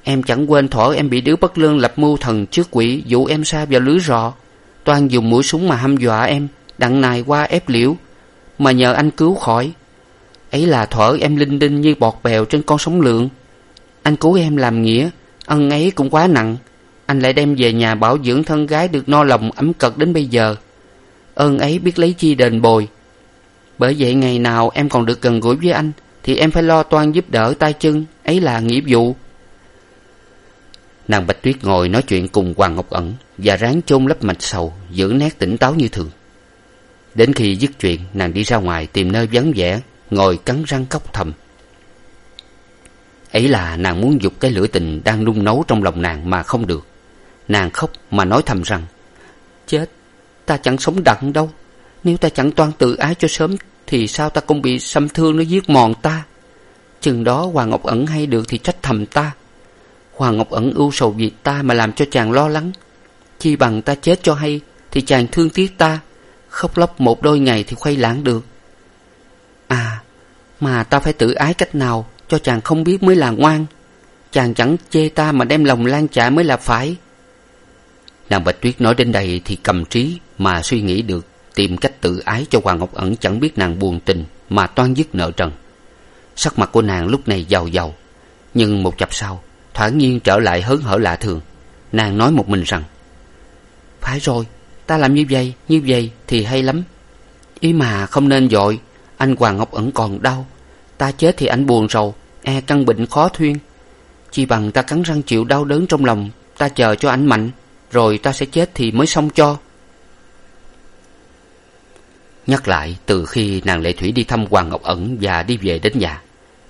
Em chẳng quên thuở em bị đứa bất lương lập mưu thần trước quỷ, dụ em sa vào lưới rọ. Toan dùng mũi súng mà hăm dọa em, đặng nài qua ép liễu. Mà nhờ anh cứu khỏi. Ấy là thuở em linh đinh như bọt bèo trên con sóng lượng. Anh cứu em làm nghĩa, ân ấy cũng quá nặng anh lại đem về nhà bảo dưỡng thân gái được no lòng, ấm cật đến bây giờ. Ơn ấy biết lấy chi đền bồi. Bởi vậy ngày nào em còn được gần gũi với anh, thì em phải lo toan giúp đỡ tay chân. Ấy là nghĩa vụ. Nàng bạch tuyết ngồi nói chuyện cùng hoàng ngọc ẩn và ráng chôn lấp mạch sầu, giữ nét tỉnh táo như thường. Đến khi dứt chuyện, nàng đi ra ngoài tìm nơi vắng vẻ, ngồi cắn răng cốc thầm. Ấy là nàng muốn giục cái lửa tình đang nung nấu trong lòng nàng mà không được nàng khóc mà nói thầm rằng, chết, ta chẳng sống đặng đâu. Nếu ta chẳng toan tự ái cho sớm, thì sao ta cũng bị xâm thương nó giết mòn ta? Chừng đó hoàng ngọc ẩn hay được thì trách thầm ta. Hoàng ngọc ẩn ưu sầu vì ta mà làm cho chàng lo lắng. Chi bằng ta chết cho hay, thì chàng thương tiếc ta. Khóc lóc một đôi ngày thì khuây lãng được. À mà ta phải tự ái cách nào cho chàng không biết mới là ngoan? Chàng chẳng chê ta mà đem lòng lan trả mới là phải nàng bạch tuyết nói đến đây thì cầm trí mà suy nghĩ được, tìm cách tự ái cho hoàng ngọc ẩn chẳng biết nàng buồn tình mà toan dứt nợ trần. Sắc mặt của nàng lúc này giàu giàu, nhưng một chập sau thoảng nhiên trở lại hớn hở lạ thường. Nàng nói một mình rằng, phải rồi, ta làm như vậy như vậy thì hay lắm. Ý mà không nên dội, anh hoàng ngọc ẩn còn đau. Ta chết thì anh buồn rầu e căn bệnh khó thuyên. Chi bằng ta cắn răng chịu đau đớn trong lòng, ta chờ cho anh mạnh rồi ta sẽ chết thì mới xong cho. Nhắc lại, từ khi nàng lệ thủy đi thăm hoàng ngọc ẩn và đi về đến nhà,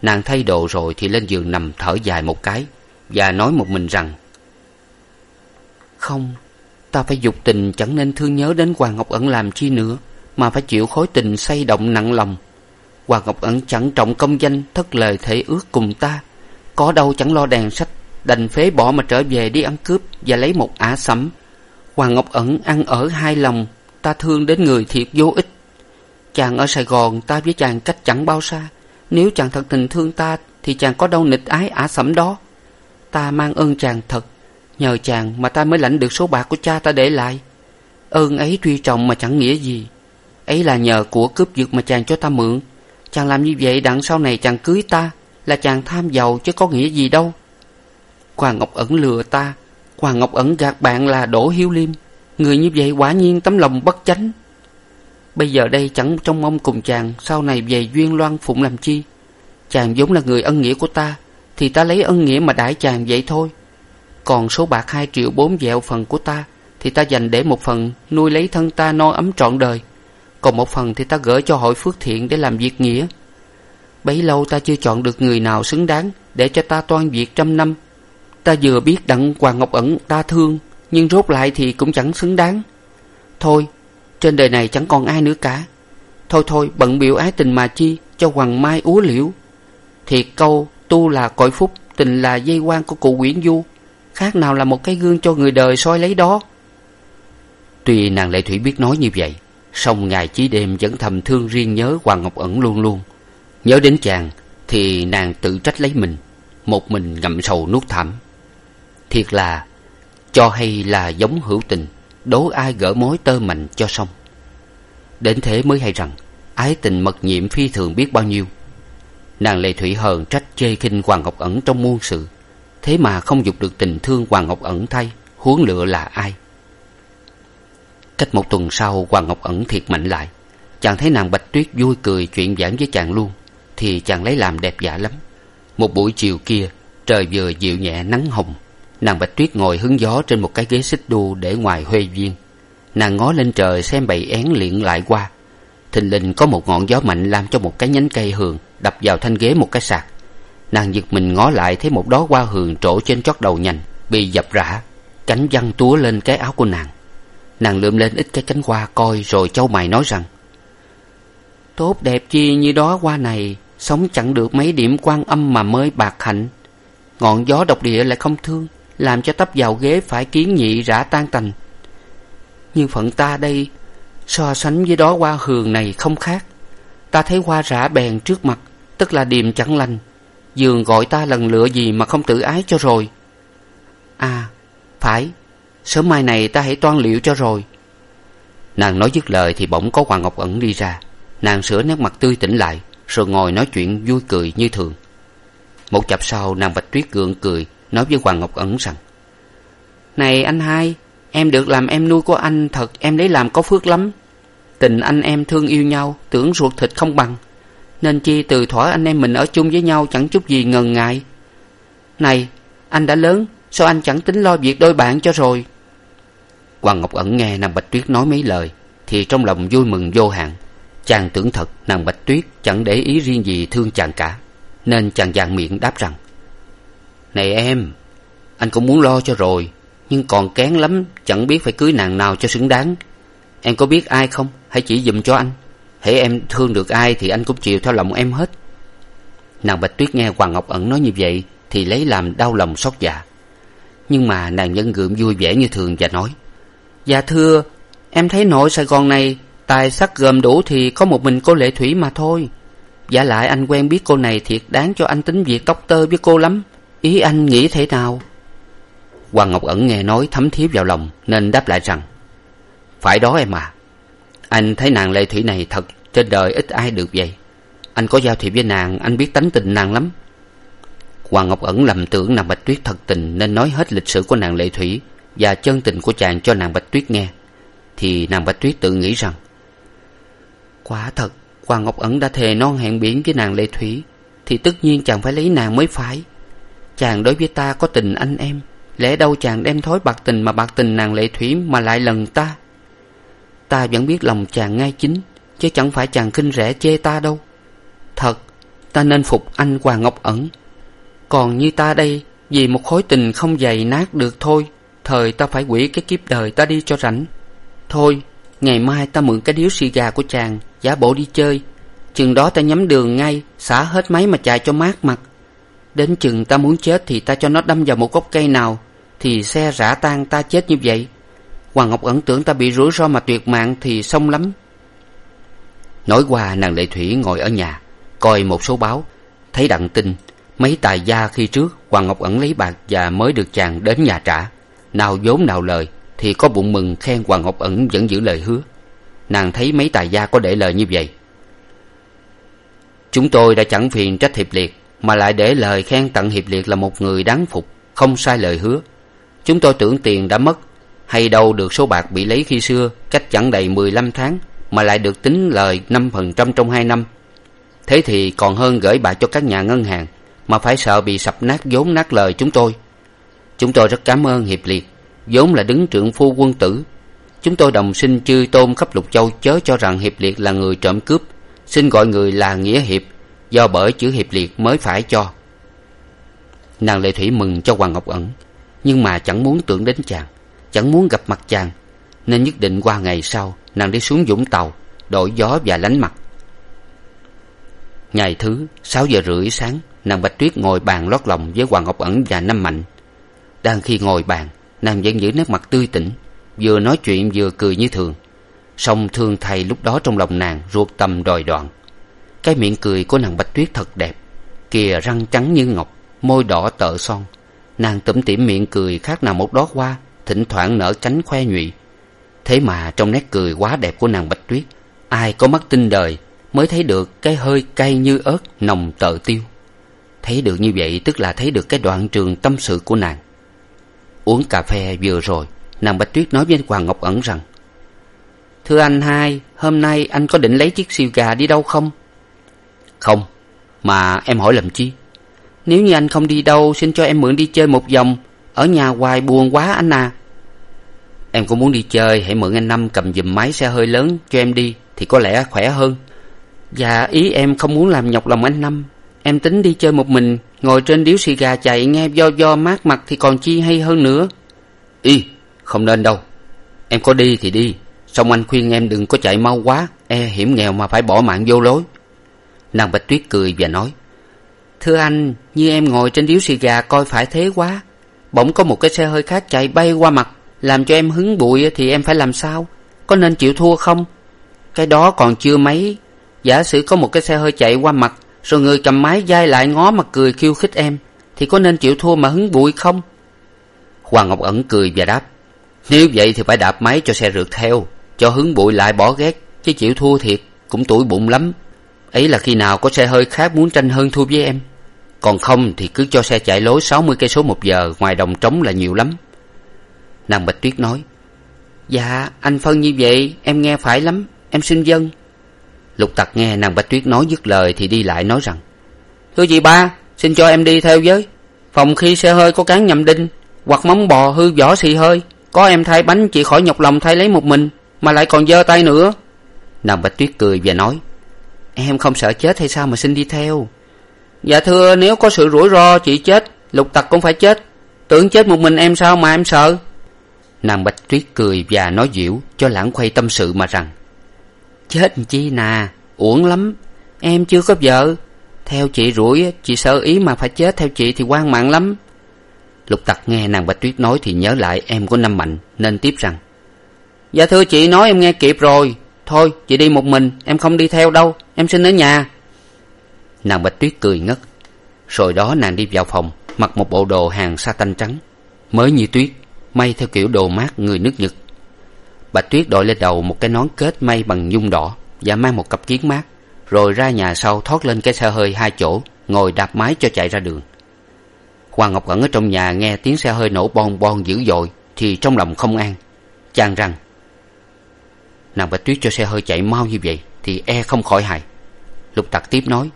nàng thay đồ rồi thì lên giường nằm thở dài một cái và nói một mình rằng, không, ta phải dục tình chẳng nên thương nhớ đến hoàng ngọc ẩn làm chi nữa, mà phải chịu khối tình say động nặng lòng. Hoàng ngọc ẩn chẳng trọng công danh, thất lời thể ước cùng ta, có đâu chẳng lo đèn sách đành phế bỏ mà trở về đi ăn cướp và lấy một ả sẫm hoàng ngọc ẩn ăn ở hai lòng, ta thương đến người thiệt vô ích. Chàng ở sài gòn, ta với chàng cách chẳng bao xa. Nếu chàng thật tình thương ta, thì chàng có đâu nịch ái ả sẫm đó. Ta mang ơn chàng thật, nhờ chàng mà ta mới lãnh được số bạc của cha ta để lại. Ơn ấy tuy trọng mà chẳng nghĩa gì. Ấy là nhờ của cướp giật mà chàng cho ta mượn. Chàng làm như vậy đặng sau này chàng cưới ta là chàng tham giàu chứ có nghĩa gì đâu hoàng ngọc ẩn lừa ta. Hoàng ngọc ẩn gạt bạn là đỗ hiếu liêm. Người như vậy quả nhiên tấm lòng bất chánh. Bây giờ đây chẳng trông mong cùng chàng, sau này về duyên loan phụng làm chi? Chàng vốn là người ân nghĩa của ta, thì ta lấy ân nghĩa mà đãi chàng vậy thôi. Còn số bạc hai triệu bốn dẹo phần của ta, thì ta dành để một phần nuôi lấy thân ta no ấm trọn đời. Còn một phần thì ta gửi cho hội phước thiện để làm việc nghĩa. Bấy lâu ta chưa chọn được người nào xứng đáng để cho ta toan việc trăm năm ta vừa biết đặng hoàng ngọc ẩn ta thương, nhưng rốt lại thì cũng chẳng xứng đáng. Thôi, trên đời này chẳng còn ai nữa cả. Thôi thôi, bận biểu ái tình mà chi, cho hoàng mai úa liễu. Thiệt câu, tu là cõi phúc, tình là dây quan của cụ nguyễn du. Khác nào là một cái gương cho người đời soi lấy đó. Tuy nàng lệ thủy biết nói như vậy, song ngày chí đêm vẫn thầm thương riêng nhớ hoàng ngọc ẩn luôn luôn. Nhớ đến chàng thì nàng tự trách lấy mình, một mình ngậm sầu nuốt thảm thiệt là, cho hay là giống hữu tình, đố ai gỡ mối tơ mành cho xong. Đến thế mới hay rằng, ái tình mật nhiệm phi thường biết bao nhiêu. Nàng lệ thủy hờn trách chê khinh hoàng ngọc ẩn trong muôn sự, thế mà không dục được tình thương hoàng ngọc ẩn thay, huống lựa là ai? Cách một tuần sau, hoàng ngọc ẩn thiệt mạnh lại. Chàng thấy nàng bạch tuyết vui cười chuyện giảng với chàng luôn, thì chàng lấy làm đẹp dạ lắm. Một buổi chiều kia, trời vừa dịu nhẹ nắng hồng nàng bạch tuyết ngồi hứng gió trên một cái ghế xích đu để ngoài huê viên. Nàng ngó lên trời xem bầy én liệng lại qua. Thình lình có một ngọn gió mạnh làm cho một cái nhánh cây hường đập vào thanh ghế một cái sạc. Nàng giật mình ngó lại thấy một đó hoa hường trổ trên chót đầu nhành, bị dập rã, cánh văng túa lên cái áo của nàng. Nàng lượm lên ít cái cánh hoa coi rồi châu mày nói rằng, tốt đẹp chi như đó hoa này, sống chẳng được mấy điểm quan âm mà mới bạc hạnh. Ngọn gió độc địa lại không thương làm cho tấp vào ghế phải kiến nhị rã tan tành. Nhưng phận ta đây so sánh với đó hoa hường này không khác. Ta thấy hoa rã bèn trước mặt, tức là điềm chẳng lành. Dường gọi ta lần lựa gì mà không tự ái cho rồi. À phải, sớm mai này ta hãy toan liệu cho rồi. Nàng nói dứt lời thì bỗng có hoàng ngọc ẩn đi ra. Nàng sửa nét mặt tươi tỉnh lại, rồi ngồi nói chuyện vui cười như thường. Một chập sau, nàng bạch tuyết gượng cười nói với hoàng ngọc ẩn rằng, này anh hai, em được làm em nuôi của anh thật, em lấy làm có phước lắm. Tình anh em thương yêu nhau, tưởng ruột thịt không bằng. Nên chi từ thuở anh em mình ở chung với nhau chẳng chút gì ngần ngại. Này, anh đã lớn, sao anh chẳng tính lo việc đôi bạn cho rồi? Hoàng ngọc ẩn nghe nàng bạch tuyết nói mấy lời, thì trong lòng vui mừng vô hạn. Chàng tưởng thật, nàng bạch tuyết chẳng để ý riêng gì thương chàng cả, nên chàng vàng miệng đáp rằng này em, anh cũng muốn lo cho rồi, nhưng còn kén lắm, chẳng biết phải cưới nàng nào cho xứng đáng. Em có biết ai không? Hãy chỉ giùm cho anh. Hễ em thương được ai thì anh cũng chiều theo lòng em hết. Nàng bạch tuyết nghe hoàng ngọc ẩn nói như vậy thì lấy làm đau lòng xót dạ nhưng mà nàng vẫn gượng vui vẻ như thường và nói dạ thưa, em thấy nội sài gòn này, tài sắc gồm đủ thì có một mình cô lệ thủy mà thôi. Giả lại anh quen biết cô này thiệt đáng cho anh tính việc tóc tơ với cô lắm ý anh nghĩ thế nào? Hoàng ngọc ẩn nghe nói thấm thía vào lòng, nên đáp lại rằng, phải đó em à. Anh thấy nàng lệ thủy này thật, trên đời ít ai được vậy. Anh có giao thiệp với nàng, anh biết tánh tình nàng lắm. Hoàng ngọc ẩn lầm tưởng nàng bạch tuyết thật tình, nên nói hết lịch sử của nàng lệ thủy và chân tình của chàng cho nàng bạch tuyết nghe. Thì nàng bạch tuyết tự nghĩ rằng, quả thật, hoàng ngọc ẩn đã thề non hẹn biển với nàng lệ thủy, thì tất nhiên chàng phải lấy nàng mới phải chàng đối với ta có tình anh em. Lẽ đâu chàng đem thói bạc tình mà bạc tình nàng lệ thủy mà lại lần ta? Ta vẫn biết lòng chàng ngay chính, chứ chẳng phải chàng khinh rẻ chê ta đâu. Thật, ta nên phục anh hoàng ngọc ẩn. Còn như ta đây, vì một khối tình không dày nát được thôi, thời ta phải quỷ cái kiếp đời ta đi cho rảnh. Thôi, ngày mai ta mượn cái điếu xì gà của chàng, giả bộ đi chơi. Chừng đó ta nhắm đường ngay, xả hết máy mà chạy cho mát mặt đến chừng ta muốn chết thì ta cho nó đâm vào một gốc cây nào, thì xe rã tan ta chết như vậy. Hoàng ngọc ẩn tưởng ta bị rủi ro mà tuyệt mạng thì xong lắm. Nói qua, nàng lệ thủy ngồi ở nhà, coi một số báo, thấy đặng tin, mấy tài gia khi trước, hoàng ngọc ẩn lấy bạc và mới được chàng đến nhà trả. Nào vốn nào lời, thì có bụng mừng khen hoàng ngọc ẩn vẫn giữ lời hứa. Nàng thấy mấy tài gia có để lời như vậy. Chúng tôi đã chẳng phiền trách hiệp liệt mà lại để lời khen tặng hiệp liệt là một người đáng phục, không sai lời hứa. Chúng tôi tưởng tiền đã mất, hay đâu được số bạc bị lấy khi xưa, cách chẳng đầy mười lăm tháng, mà lại được tính lời năm phần trăm trong hai năm. Thế thì còn hơn gửi bạc cho các nhà ngân hàng, mà phải sợ bị sập nát vốn nát lời chúng tôi. Chúng tôi rất cảm ơn hiệp liệt, vốn là đứng trượng phu quân tử. Chúng tôi đồng sinh chư tôn khắp lục châu chớ cho rằng hiệp liệt là người trộm cướp, xin gọi người là nghĩa hiệp do bởi chữ hiệp liệt mới phải cho. Nàng lệ thủy mừng cho hoàng ngọc ẩn, nhưng mà chẳng muốn tưởng đến chàng, chẳng muốn gặp mặt chàng, nên nhất định qua ngày sau, nàng đi xuống vũng tàu, đổi gió và lánh mặt. Ngày thứ sáu giờ rưỡi sáng, nàng bạch tuyết ngồi bàn lót lòng với hoàng ngọc ẩn và năm mạnh. Đang khi ngồi bàn, nàng vẫn giữ nét mặt tươi tỉnh, vừa nói chuyện vừa cười như thường. Song thương thay lúc đó trong lòng nàng ruột tâm đòi đoạn cái miệng cười của nàng bạch tuyết thật đẹp, kìa răng trắng như ngọc, môi đỏ tợ son. Nàng tủm tỉm miệng cười khác nào một đóa hoa, thỉnh thoảng nở cánh khoe nhụy. Thế mà trong nét cười quá đẹp của nàng bạch tuyết, ai có mắt tinh đời mới thấy được cái hơi cay như ớt, nồng tợ tiêu. Thấy được như vậy tức là thấy được cái đoạn trường tâm sự của nàng. Uống cà phê vừa rồi, nàng bạch tuyết nói với hoàng ngọc ẩn rằng, thưa anh hai, hôm nay anh có định lấy chiếc siêu gà đi đâu không? Không mà em hỏi làm chi? Nếu như anh không đi đâu xin cho em mượn đi chơi một vòng. Ở nhà hoài buồn quá anh à. Em cũng muốn đi chơi hãy mượn anh năm cầm giùm máy xe hơi lớn cho em đi thì có lẽ khỏe hơn. Dạ ý em không muốn làm nhọc lòng anh năm. Em tính đi chơi một mình ngồi trên điếu xì gà chạy nghe do do mát mặt thì còn chi hay hơn nữa. Y không nên đâu. Em có đi thì đi song anh khuyên em đừng có chạy mau quá e hiểm nghèo mà phải bỏ mạng vô lối nàng bạch tuyết cười và nói, thưa anh, như em ngồi trên điếu xì gà coi phải thế quá. Bỗng có một cái xe hơi khác chạy bay qua mặt, làm cho em hứng bụi thì em phải làm sao? Có nên chịu thua không? Cái đó còn chưa mấy. Giả sử có một cái xe hơi chạy qua mặt, rồi người cầm máy dai lại ngó mặt cười khiêu khích em, thì có nên chịu thua mà hứng bụi không? Hoàng ngọc ẩn cười và đáp, nếu vậy thì phải đạp máy cho xe rượt theo, cho hứng bụi lại bỏ ghét, chứ chịu thua thiệt cũng tủi bụng lắm ấy là khi nào có xe hơi khác muốn tranh hơn thua với em? Còn không thì cứ cho xe chạy lối sáu mươi cây số một giờ, ngoài đồng trống là nhiều lắm. Nàng bạch tuyết nói dạ anh phân như vậy, em nghe phải lắm, em xin vâng lục tặc nghe nàng bạch tuyết nói dứt lời thì đi lại nói rằng, thưa chị ba, xin cho em đi theo với. Phòng khi xe hơi có cán nhầm đinh, hoặc móng bò hư vỏ xì hơi, có em thay bánh chị khỏi nhọc lòng thay lấy một mình, mà lại còn giơ tay nữa. Nàng bạch tuyết cười và nói em không sợ chết hay sao mà xin đi theo? Dạ thưa, nếu có sự rủi ro, chị chết, lục tặc cũng phải chết. Tưởng chết một mình em sao mà em sợ? Nàng bạch tuyết cười và nói dịu, cho lãng khuây tâm sự mà rằng, chết chi nà, uổng lắm. Em chưa có vợ. Theo chị rủi, chị sợ ý mà phải chết. Theo chị thì quan mạng lắm. Lục tặc nghe nàng bạch tuyết nói thì nhớ lại em của năm mạnh, nên tiếp rằng dạ thưa chị nói em nghe kịp rồi thôi, chị đi một mình, em không đi theo đâu, em xin ở nhà. Nàng bạch tuyết cười ngất. Rồi đó nàng đi vào phòng, mặc một bộ đồ hàng sa tanh trắng, mới như tuyết, may theo kiểu đồ mát người nước nhật. Bạch tuyết đội lên đầu một cái nón kết may bằng nhung đỏ và mang một cặp kiến mát, rồi ra nhà sau thoát lên cái xe hơi hai chỗ, ngồi đạp máy cho chạy ra đường. Hoàng ngọc ẩn ở trong nhà nghe tiếng xe hơi nổ bon bon dữ dội thì trong lòng không an, chàng rằng nàng bạch tuyết cho xe hơi chạy mau như vậy thì e không khỏi hài. lục tặc tiếp nói,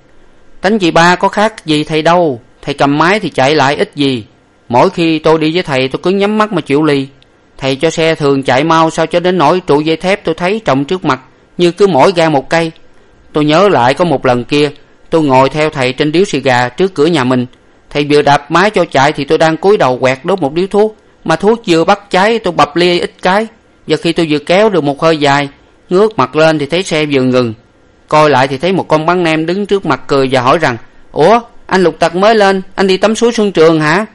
tánh chị ba có khác gì thầy đâu, thầy cầm máy thì chạy lại ít gì. Mỗi khi tôi đi với thầy, tôi cứ nhắm mắt mà chịu ly thầy cho xe thường chạy mau sao cho đến nỗi trụ dây thép tôi thấy trồng trước mặt, như cứ mỗi ga một cây. Tôi nhớ lại có một lần kia, tôi ngồi theo thầy trên điếu xì gà trước cửa nhà mình. Thầy vừa đạp máy cho chạy thì tôi đang cúi đầu quẹt đốt một điếu thuốc, mà thuốc vừa bắt cháy tôi bập lia ít cái và khi tôi vừa kéo được một hơi dài, ngước mặt lên thì thấy xe vừa ngừng. Coi lại thì thấy một con bắn nem đứng trước mặt cười và hỏi rằng, ủa, anh lục tặc mới lên, anh đi tắm suối xuân trường hả?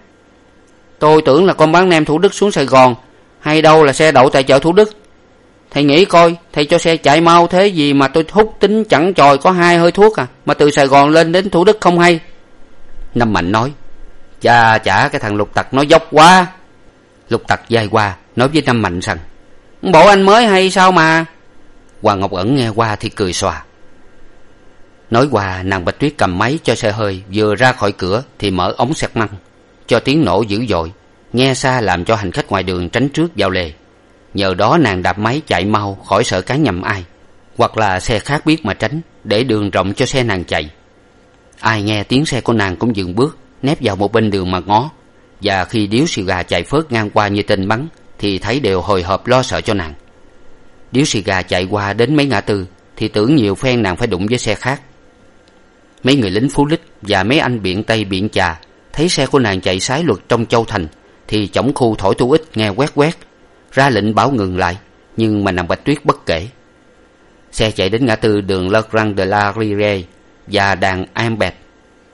Tôi tưởng là con bán nem thủ đức xuống sài gòn, hay đâu là xe đậu tại chợ thủ đức. Thầy nghĩ coi, thầy cho xe chạy mau thế gì mà tôi hút tính chẳng chòi có hai hơi thuốc à mà từ sài gòn lên đến thủ đức không hay? Năm mạnh nói cha chả, cái thằng lục tặc nó dốc quá. Lục tặc d qua, nói với năm mạnh rằng bộ anh mới hay sao mà? Hoàng ngọc ẩn nghe qua thì cười xòa. Nói qua, nàng bạch tuyết cầm máy cho xe hơi, vừa ra khỏi cửa thì mở ống xẹt măng, cho tiếng nổ dữ dội, nghe xa làm cho hành khách ngoài đường tránh trước vào lề. Nhờ đó nàng đạp máy chạy mau khỏi sợ cán nhầm ai, hoặc là xe khác biết mà tránh, để đường rộng cho xe nàng chạy. Ai nghe tiếng xe của nàng cũng dừng bước, nép vào một bên đường mà ngó, và khi điếu xì gà chạy phớt ngang qua như tên bắn thì thấy đều hồi hộp lo sợ cho nàng. Điếu xì gà chạy qua đến mấy ngã tư, thì tưởng nhiều phen nàng phải đụng với xe khác. Mấy người lính phú lích và mấy anh biện tây biện chà thấy xe của nàng chạy sái luật trong châu thành, thì chổng khu thổi tu ích nghe quét quét, ra lệnh bảo ngừng lại, nhưng mà nàng bạch tuyết bất kể. Xe chạy đến ngã tư đường le grand de la rire và đàn ambet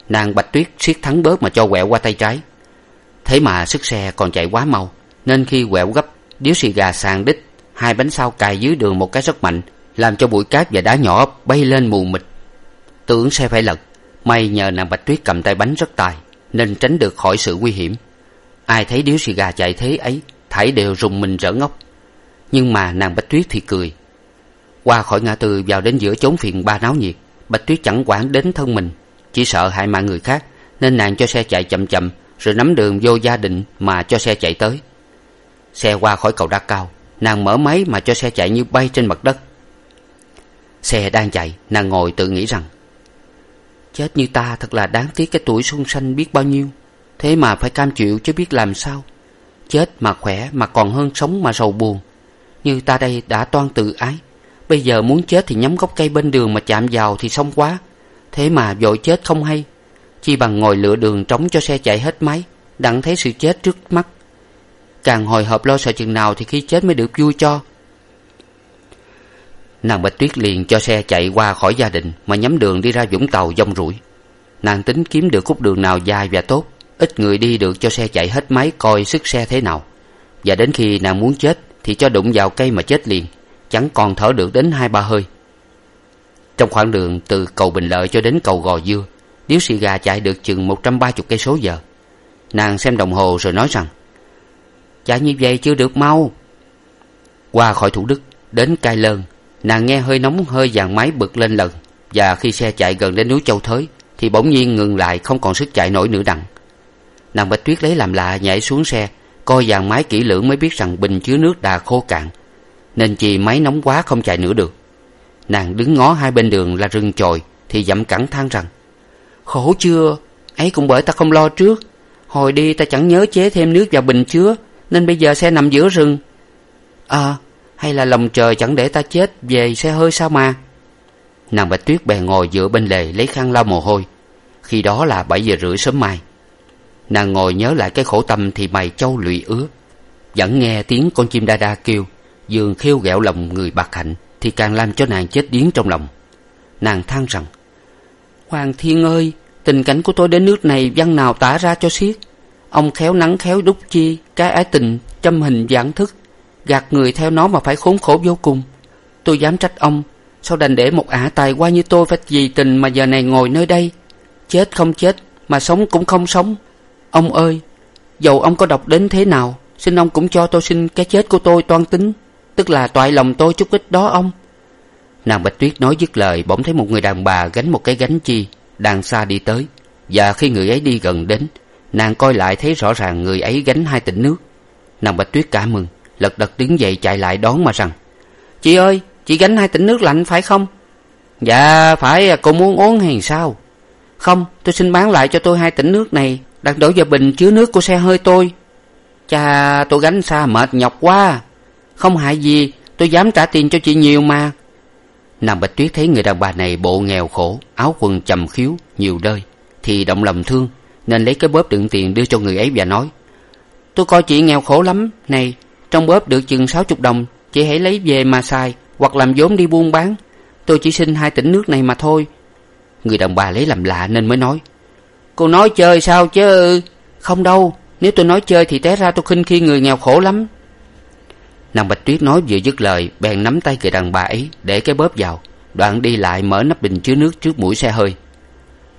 nàng bạch tuyết siết thắng bớt mà cho quẹo qua tay trái. Thế mà sức xe còn chạy quá mau nên khi quẹo gấp điếu xì gà sàn đít, hai bánh sau cài dưới đường một cái rất mạnh làm cho bụi cát và đá nhỏ bay lên mù mịt. Tưởng xe phải lật may nhờ nàng bạch tuyết cầm tay bánh rất tài nên tránh được khỏi sự nguy hiểm. Ai thấy điếu xì gà chạy thế ấy thảy đều rùng mình rỡ ngốc. Nhưng mà nàng bạch tuyết thì cười. Qua khỏi ngã tư vào đến giữa chốn phiền ba náo nhiệt bạch tuyết chẳng quản đến thân mình chỉ sợ hại mạng người khác nên nàng cho xe chạy chậm chậm rồi nắm đường vô gia định mà cho xe chạy tới xe qua khỏi cầu đa cao, nàng mở máy mà cho xe chạy như bay trên mặt đất. Xe đang chạy, nàng ngồi tự nghĩ rằng, chết như ta thật là đáng tiếc cái tuổi xuân xanh biết bao nhiêu. Thế mà phải cam chịu chứ biết làm sao. Chết mà khỏe mà còn hơn sống mà sầu buồn. Như ta đây đã toan tự ái. Bây giờ muốn chết thì nhắm gốc cây bên đường mà chạm vào thì xong quá. Thế mà vội chết không hay. Chi bằng ngồi lựa đường trống cho xe chạy hết máy, đặng thấy sự chết trước mắt càng hồi hộp lo sợ chừng nào thì khi chết mới được vui cho. Nàng bạch tuyết liền cho xe chạy qua khỏi gia đình mà nhắm đường đi ra vũng tàu dông rủi nàng tính kiếm được khúc đường nào dài và tốt, ít người đi được cho xe chạy hết máy coi sức xe thế nào. Và đến khi nàng muốn chết thì cho đụng vào cây mà chết liền, chẳng còn thở được đến hai ba hơi. Trong khoảng đường từ cầu bình lợi cho đến cầu gò dưa, điếu xì gà chạy được chừng một trăm ba chục cây số giờ. Nàng xem đồng hồ rồi nói rằng chạy như vậy chưa được mau. Qua khỏi thủ đức, đến cai lơn, nàng nghe hơi nóng, hơi vàng máy bực lên lần. Và khi xe chạy gần đến núi châu thới, thì bỗng nhiên ngừng lại, không còn sức chạy nổi nữa đặng. Nàng bạch tuyết lấy làm lạ, nhảy xuống xe, coi vàng máy kỹ lưỡng mới biết rằng bình chứa nước đã khô cạn, nên chì máy nóng quá không chạy nữa được. Nàng đứng ngó hai bên đường là rừng chồi, thì dậm cẳng than rằng, khổ chưa, ấy cũng bởi ta không lo trước. Hồi đi ta chẳng nhớ chế thêm nước vào bình chứa nên bây giờ xe nằm giữa rừng. À hay là lòng trời chẳng để ta chết, về xe hơi sao mà? Nàng bạch tuyết bèn ngồi dựa bên lề lấy khăn lau mồ hôi. Khi đó là bảy giờ rưỡi sớm mai. Nàng ngồi nhớ lại cái khổ tâm thì mày châu lụy ứa. Vẫn nghe tiếng con chim đa đa kêu giường khiêu ghẹo lòng người bạc hạnh thì càng làm cho nàng chết điếng trong lòng. Nàng than rằng, hoàng thiên ơi, tình cảnh của tôi đến nước này văn nào tả ra cho xiết? Ông khéo nắng khéo đúc chi cái ái tình châm hình giảng thức, gạt người theo nó mà phải khốn khổ vô cùng. Tôi dám trách ông, sao đành để một ả tài qua như tôi phải vì tình mà giờ này ngồi nơi đây? Chết không chết mà sống cũng không sống. Ông ơi, dầu ông có độc đến thế nào, xin ông cũng cho tôi xin cái chết của tôi toan tính, tức là toại lòng tôi chút ít đó ông. Nàng bạch tuyết nói dứt lời, bỗng thấy một người đàn bà gánh một cái gánh chi đang xa đi tới, và khi người ấy đi gần đến nàng coi lại thấy rõ ràng người ấy gánh hai tịnh nước. Nàng bạch tuyết cả mừng, lật đật đứng dậy chạy lại đón mà rằng, chị ơi, chị gánh hai tịnh nước lạnh phải không? Dạ phải, cô muốn uống hay sao? Không, tôi xin bán lại cho tôi hai tịnh nước này đặt đổ vào bình chứa nước của xe hơi tôi. Cha, tôi gánh xa mệt nhọc quá. Không hại gì, tôi dám trả tiền cho chị nhiều mà. Nàng bạch tuyết thấy người đàn bà này bộ nghèo khổ, áo quần chầm khiếu, nhiều đơi thì động lòng thương nên lấy cái bóp đựng tiền đưa cho người ấy và nói, tôi coi chị nghèo khổ lắm, này, trong bóp được chừng sáu chục đồng, chị hãy lấy về mà xài, hoặc làm vốn đi buôn bán. Tôi chỉ xin hai tỉnh nước này mà thôi. Người đàn bà lấy làm lạ nên mới nói, cô nói chơi sao chứ? Không đâu, nếu tôi nói chơi thì té ra tôi khinh khi người nghèo khổ lắm. Nàng bạch tuyết nói vừa dứt lời, bèn nắm tay người đàn bà ấy để cái bóp vào. Đoạn đi lại mở nắp bình chứa nước trước mũi xe hơi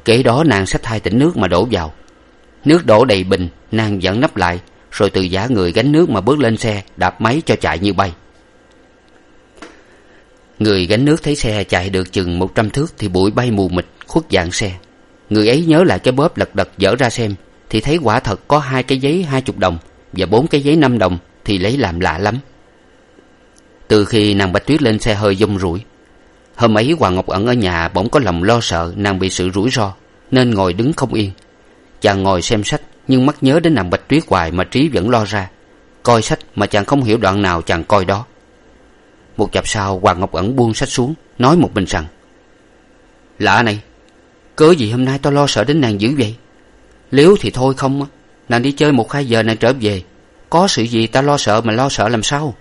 kế đó nàng xách hai tỉnh nước mà đổ vào. Nước đổ đầy bình, nàng vẫn nắp lại, rồi từ giả người gánh nước mà bước lên xe, đạp máy cho chạy như bay. Người gánh nước thấy xe chạy được chừng một trăm thước thì bụi bay mù mịt, khuất dạng xe. Người ấy nhớ lại cái bóp lật đật dở ra xem, thì thấy quả thật có hai cái giấy hai chục đồng và bốn cái giấy năm đồng thì lấy làm lạ lắm. Từ khi nàng bạch tuyết lên xe hơi dông rủi hôm ấy hoàng ngọc ẩn ở nhà bỗng có lòng lo sợ, nàng bị sự rủi ro, nên ngồi đứng không yên. Chàng ngồi xem sách, nhưng mắt nhớ đến nàng bạch tuyết hoài mà trí vẫn lo ra. Coi sách mà chàng không hiểu đoạn nào chàng coi đó. Một chập sau, hoàng ngọc ẩn buông sách xuống, nói một mình rằng, lạ này, cớ gì hôm nay tao lo sợ đến nàng dữ vậy? Nếu thì thôi không nàng đi chơi một hai giờ nàng trở về, có sự gì ta lo sợ mà lo sợ làm sao?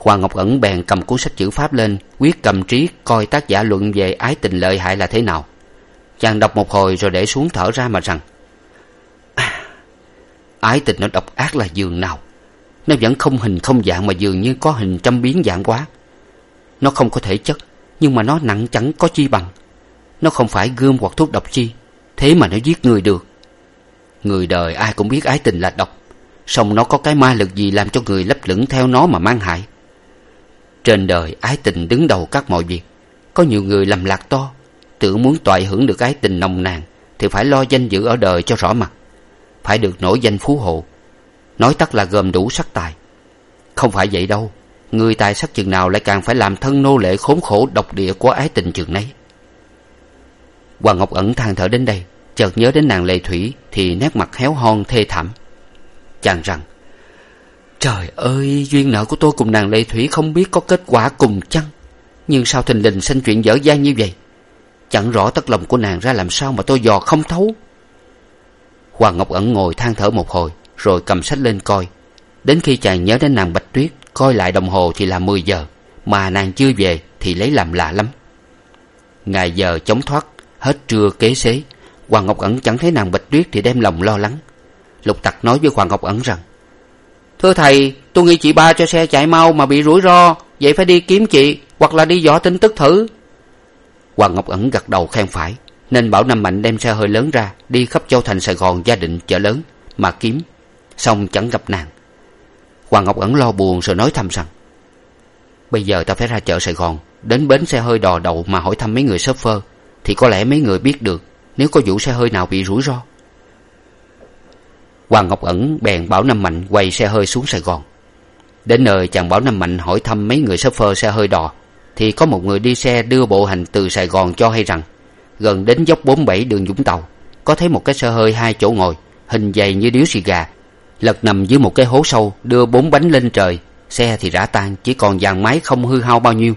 Hoàng ngọc ẩn bèn cầm cuốn sách chữ pháp lên quyết cầm trí coi tác giả luận về ái tình lợi hại là thế nào. Chàng đọc một hồi rồi để xuống thở ra mà rằng à, ái tình nó độc ác là giường nào? Nó vẫn không hình không dạng mà dường như có hình trăm biến dạng quá. Nó không có thể chất nhưng mà nó nặng chẳng có chi bằng. Nó không phải gươm hoặc thuốc độc chi thế mà nó giết người được. Người đời ai cũng biết ái tình là độc song nó có cái ma lực gì làm cho người lấp lửng theo nó mà mang hại? Trên đời, ái tình đứng đầu các mọi việc. Có nhiều người lầm lạc to, tự muốn toại hưởng được ái tình nồng nàn, thì phải lo danh dự ở đời cho rõ mặt. Phải được nổi danh phú hộ. Nói tắt là gồm đủ sắc tài. Không phải vậy đâu, người tài sắc chừng nào lại càng phải làm thân nô lệ khốn khổ độc địa của ái tình chừng nấy. Hoàng ngọc ẩn than thở đến đây, chợt nhớ đến nàng lệ thủy thì nét mặt héo hon thê thảm. Chàng rằng trời ơi, duyên nợ của tôi cùng nàng lệ thủy không biết có kết quả cùng chăng? Nhưng sao thình lình sinh chuyện dở dang như vậy? Chẳng rõ tất lòng của nàng ra làm sao mà tôi dò không thấu. Hoàng ngọc ẩn ngồi than thở một hồi, rồi cầm sách lên coi. Đến khi chàng nhớ đến nàng bạch tuyết, coi lại đồng hồ thì là mười giờ, mà nàng chưa về thì lấy làm lạ lắm. Ngày giờ chống thoát, hết trưa kế xế, hoàng ngọc ẩn chẳng thấy nàng bạch tuyết thì đem lòng lo lắng. Lục tặc nói với hoàng ngọc ẩn rằng thưa thầy, tôi nghĩ chị ba cho xe chạy mau mà bị rủi ro, vậy phải đi kiếm chị, hoặc là đi dò tin tức thử. Hoàng ngọc ẩn gật đầu khen phải, nên bảo năm mạnh đem xe hơi lớn ra, đi khắp châu thành sài gòn gia định chợ lớn, mà kiếm. Xong chẳng gặp nàng. Hoàng ngọc ẩn lo buồn rồi nói thầm rằng, bây giờ ta phải ra chợ sài gòn, đến bến xe hơi đò đầu mà hỏi thăm mấy người s phơ thì có lẽ mấy người biết được, nếu có vụ xe hơi nào bị rủi ro hoàng ngọc ẩn bèn bảo Nam mạnh quay xe hơi xuống sài gòn. Đến nơi, chàng bảo Nam mạnh hỏi thăm mấy người s phơ xe hơi đò. Thì có một người đi xe đưa bộ hành từ sài gòn cho hay rằng, gần đến dốc bốn bảy đường vũng tàu, có thấy một cái xe hơi hai chỗ ngồi, hình dày như điếu xì gà. Lật nằm dưới một cái hố sâu, đưa bốn bánh lên trời. Xe thì rã tan, chỉ còn dàn máy không hư hao bao nhiêu.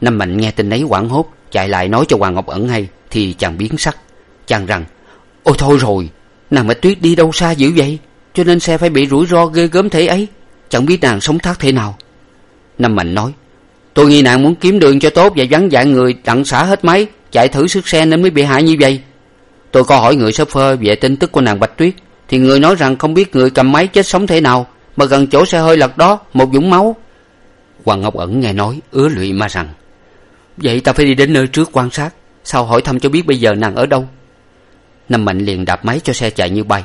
Năm mạnh nghe tin ấy hoảng hốt, chạy lại nói cho hoàng ngọc ẩn hay, thì chàng biến sắc. Chàng rằng, ôi thôi rồi nàng bạch tuyết đi đâu xa dữ vậy? Cho nên xe phải bị rủi ro ghê gớm thế ấy. Chẳng biết nàng sống thác thế nào. Năm mạnh nói, tôi nghĩ nàng muốn kiếm đường cho tốt và vắng dạng người đặng xả hết máy, chạy thử sức xe nên mới bị hại như vậy. Tôi có hỏi người shop phơ về tin tức của nàng bạch tuyết, thì người nói rằng không biết người cầm máy chết sống thế nào, mà gần chỗ xe hơi lật đó, một vũng máu. Hoàng ngọc ẩn nghe nói, ứa lụy mà rằng, vậy ta phải đi đến nơi trước quan sát, sao hỏi thăm cho biết bây giờ nàng ở đâu? Năm mạnh liền đạp máy cho xe chạy như bay.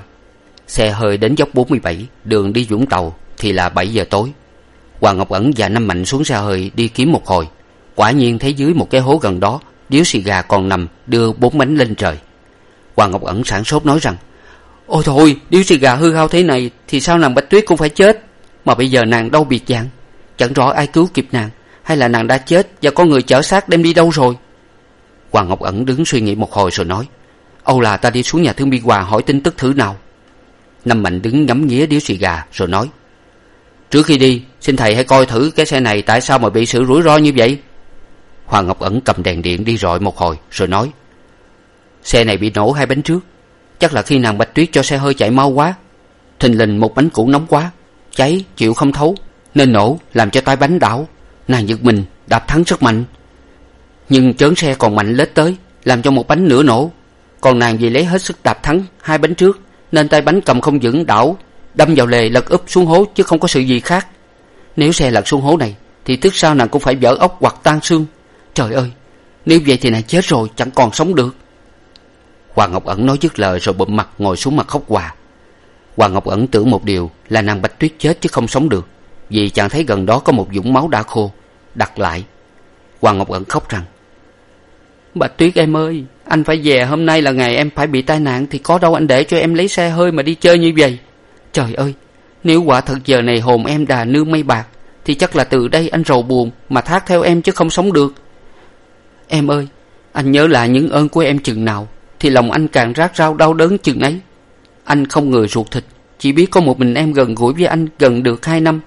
Xe hơi đến dốc bốn mươi bảy, đường đi vũng tàu thì là bảy giờ tối. Hoàng ngọc ẩn và năm mạnh xuống xe hơi đi kiếm một hồi. Quả nhiên thấy dưới một cái hố gần đó, điếu xì gà còn nằm đưa bốn bánh lên trời. Hoàng ngọc ẩn sảng sốt nói rằng, ôi thôi, điếu xì gà hư hao thế này thì sao nàng bạch tuyết cũng phải chết? Mà bây giờ nàng đâu biệt dạng. Chẳng rõ ai cứu kịp nàng, hay là nàng đã chết và có người chở xác đem đi đâu rồi? Hoàng ngọc ẩn đứng suy nghĩ một hồi rồi nói âu là ta đi xuống nhà thương biên hòa hỏi tin tức thứ nào? Năm mạnh đứng ngắm nghía điếu xì gà, rồi nói, trước khi đi, xin thầy hãy coi thử cái xe này tại sao mà bị sự rủi ro như vậy. Hoàng ngọc ẩn cầm đèn điện đi rọi một hồi, rồi nói, xe này bị nổ hai bánh trước. Chắc là khi nàng bạch tuyết cho xe hơi chạy mau quá. Thình lình một bánh cũ nóng quá, cháy, chịu không thấu, nên nổ làm cho tay bánh đảo. Nàng giật mình, đạp thắng rất mạnh. Nhưng chớn xe còn mạnh lết tới, làm cho một bánh nửa nổ còn nàng vì lấy hết sức đạp thắng hai bánh trước, nên tay bánh cầm không vững đảo, đâm vào lề lật úp xuống hố chứ không có sự gì khác. Nếu xe lật xuống hố này, thì tức sao nàng cũng phải vỡ ốc hoặc tan xương. Trời ơi, nếu vậy thì nàng chết rồi, chẳng còn sống được. Hoàng ngọc ẩn nói dứt lời rồi bụm mặt ngồi xuống mặt khóc hòa. Hoàng ngọc ẩn tưởng một điều là nàng bạch tuyết chết chứ không sống được, vì chàng thấy gần đó có một vũng máu đã khô, đặt lại. Hoàng ngọc ẩn khóc rằng, bạch tuyết em ơi anh phải về, hôm nay là ngày em phải bị tai nạn thì có đâu anh để cho em lấy xe hơi mà đi chơi như vậy. Trời ơi, nếu quả thật giờ này hồn em đà nương mây bạc, thì chắc là từ đây anh rầu buồn mà thác theo em chứ không sống được. Em ơi, anh nhớ lại những ơn của em chừng nào, thì lòng anh càng rát rao đau đớn chừng ấy anh không người ruột thịt, chỉ biết có một mình em gần gũi với anh gần được hai năm.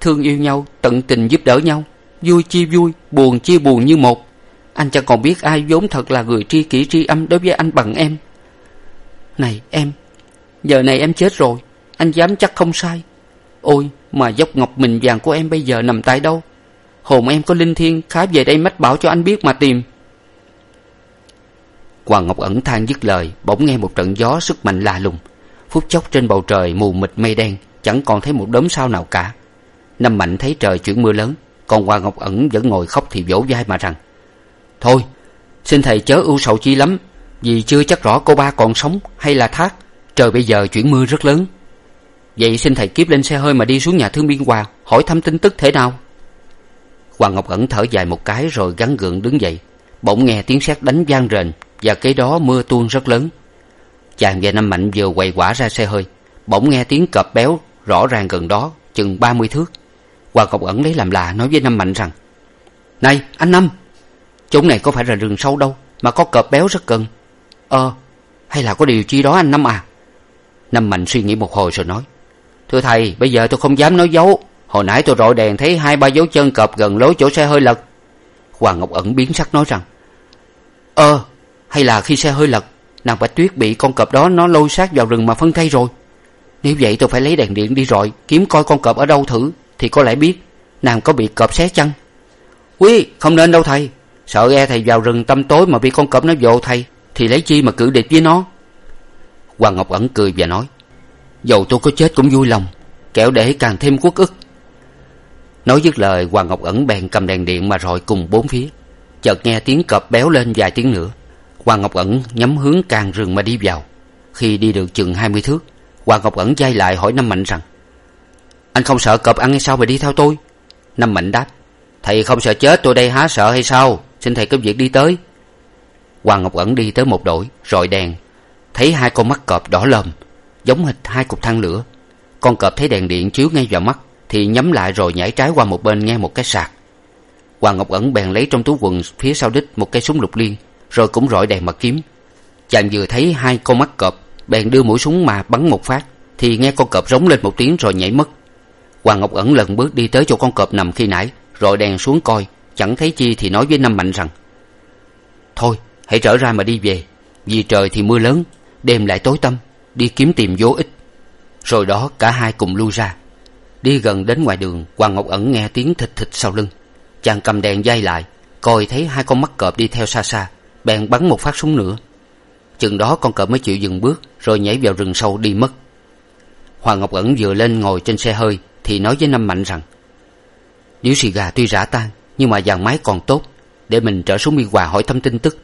Thương yêu nhau, tận tình giúp đỡ nhau, vui chia vui, buồn chia buồn như một anh chẳng còn biết ai vốn thật là người tri kỷ tri âm đối với anh bằng em. Này em, giờ này em chết rồi, anh dám chắc không sai. Ôi, mà dốc ngọc mình vàng của em bây giờ nằm tại đâu? Hồn em có linh thiêng, khá về đây mách bảo cho anh biết mà tìm. Hoàng ngọc ẩn than dứt lời, bỗng nghe một trận gió sức mạnh lạ lùng. Phút chốc trên bầu trời mù mịt mây đen, chẳng còn thấy một đốm sao nào cả. Năm mạnh thấy trời chuyển mưa lớn, còn hoàng ngọc ẩn vẫn ngồi khóc thì vỗ vai mà rằng thôi, xin thầy chớ ưu sầu chi lắm, vì chưa chắc rõ cô ba còn sống hay là thác. Trời bây giờ chuyển mưa rất lớn. Vậy xin thầy kiếp lên xe hơi mà đi xuống nhà thương biên hòa, hỏi thăm tin tức thế nào? Hoàng ngọc ẩn thở dài một cái rồi gắn gượng đứng dậy, bỗng nghe tiếng sét đánh vang rền và kế đó mưa tuôn rất lớn. Chàng và năm mạnh vừa quầy quả ra xe hơi, bỗng nghe tiếng cọp béo rõ ràng gần đó, chừng ba mươi thước. Hoàng ngọc ẩn lấy làm lạ nói với năm mạnh rằng, này, anh năm chỗ này có phải là rừng sâu đâu, mà có cọp béo rất gần. Ờ hay là có điều chi đó anh năm à? Năm mạnh suy nghĩ một hồi rồi nói. Thưa thầy, bây giờ tôi không dám nói dấu. Hồi nãy tôi rọi đèn thấy hai ba dấu chân cọp gần lối chỗ xe hơi lật. Hoàng ngọc ẩn biến sắc nói rằng ờ hay là khi xe hơi lật, nàng bạch tuyết bị con cọp đó nó lôi sát vào rừng mà phân thây rồi. Nếu vậy tôi phải lấy đèn điện đi rọi, kiếm coi con cọp ở đâu thử, thì có lẽ biết nàng có bị cọp xé chăng. Quý không nên đâu thầy sợ e thầy vào rừng tăm tối mà bị con cọp nó vồ thầy, thì lấy chi mà cự địch với nó? Hoàng ngọc ẩn cười và nói, dầu tôi có chết cũng vui lòng, kẻo để càng thêm quốc ức. Nói dứt lời hoàng ngọc ẩn bèn cầm đèn điện mà rọi cùng bốn phía. Chợt nghe tiếng cọp béo lên vài tiếng nữa hoàng ngọc ẩn nhắm hướng càng rừng mà đi vào. Khi đi được chừng hai mươi thước hoàng ngọc ẩn dai lại hỏi năm mạnh rằng, anh không sợ cọp ăn hay sao mà đi theo tôi? Năm mạnh đáp, thầy không sợ chết, tôi đây há sợ hay sao? Xin thầy cứ việc đi tới. Hoàng ngọc ẩn đi tới một đội, rọi đèn. Thấy hai con mắt cọp đỏ lòm, giống hệt hai cục than lửa. Con cọp thấy đèn điện chiếu ngay vào mắt, thì nhắm lại rồi nhảy trái qua một bên nghe một cái sạc. Hoàng ngọc ẩn bèn lấy trong túi quần phía sau đít một cây súng lục liên, rồi cũng rọi đèn mà kiếm. Chàng vừa thấy hai con mắt cọp, bèn đưa mũi súng mà bắn một phát, thì nghe con cọp rống lên một tiếng rồi nhảy mất. Hoàng ngọc ẩn lần bước đi tới chỗ con cọp nằm khi nãy, rọi đèn xuống coi chẳng thấy chi thì nói với năm mạnh rằng, thôi, hãy trở ra mà đi về, vì trời thì mưa lớn, đêm lại tối tăm, đi kiếm tìm vô ích. Rồi đó cả hai cùng lui ra. Đi gần đến ngoài đường, hoàng ngọc ẩn nghe tiếng thịt thịt sau lưng. Chàng cầm đèn dây lại, coi thấy hai con mắt cọp đi theo xa xa, bèn bắn một phát súng nữa. Chừng đó con cọp mới chịu dừng bước, rồi nhảy vào rừng sâu đi mất. Hoàng ngọc ẩn vừa lên ngồi trên xe hơi thì nói với năm mạnh rằng, điếu xì gà tuy rã tan nhưng mà dàn máy còn tốt, để mình trở xuống biên hòa hỏi thăm tin tức.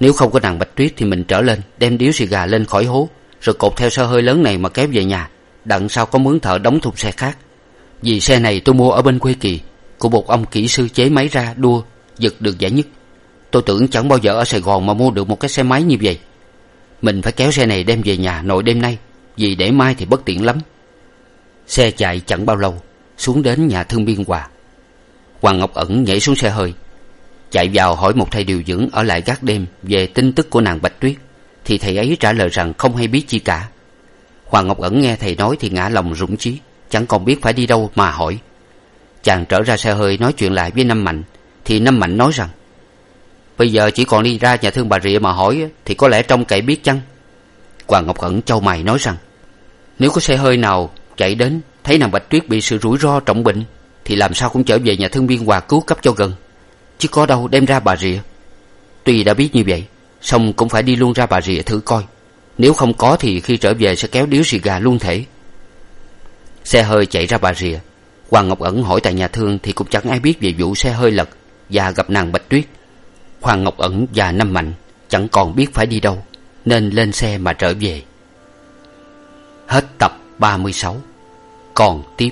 Nếu không có nàng bạch tuyết thì mình trở lên, đem điếu xì gà lên khỏi hố, rồi cột theo xe hơi lớn này mà kéo về nhà. Đặng sau có mướn thợ đóng thùng xe khác? Vì xe này tôi mua ở bên quê kỳ, của một ông kỹ sư chế máy ra, đua, giật được giải nhất. Tôi tưởng chẳng bao giờ ở sài gòn mà mua được một cái xe máy như vậy. Mình phải kéo xe này đem về nhà nội đêm nay, vì để mai thì bất tiện lắm. Xe chạy chẳng bao lâu, xuống đến nhà thương biên hòa hoàng ngọc ẩn nhảy xuống xe hơi, chạy vào hỏi một thầy điều dưỡng ở lại gác đêm về tin tức của nàng bạch tuyết. Thì thầy ấy trả lời rằng không hay biết chi cả. Hoàng ngọc ẩn nghe thầy nói thì ngã lòng rụng chí, chẳng còn biết phải đi đâu mà hỏi. Chàng trở ra xe hơi nói chuyện lại với năm mạnh, thì năm mạnh nói rằng, bây giờ chỉ còn đi ra nhà thương bà rịa mà hỏi thì có lẽ trông cậy biết chăng? Hoàng ngọc ẩn châu mày nói rằng, nếu có xe hơi nào chạy đến, thấy nàng bạch tuyết bị sự rủi ro trọng bệnh thì làm sao cũng trở về nhà thương biên hòa cứu cấp cho gần. Chứ có đâu đem ra bà rịa. Tuy đã biết như vậy, song cũng phải đi luôn ra bà rịa thử coi. Nếu không có thì khi trở về sẽ kéo điếu xì gà luôn thể. Xe hơi chạy ra bà rịa. Hoàng ngọc ẩn hỏi tại nhà thương thì cũng chẳng ai biết về vụ xe hơi lật và gặp nàng bạch tuyết. Hoàng ngọc ẩn và năm mạnh chẳng còn biết phải đi đâu, nên lên xe mà trở về. Hết tập ba mươi sáu. Còn tiếp.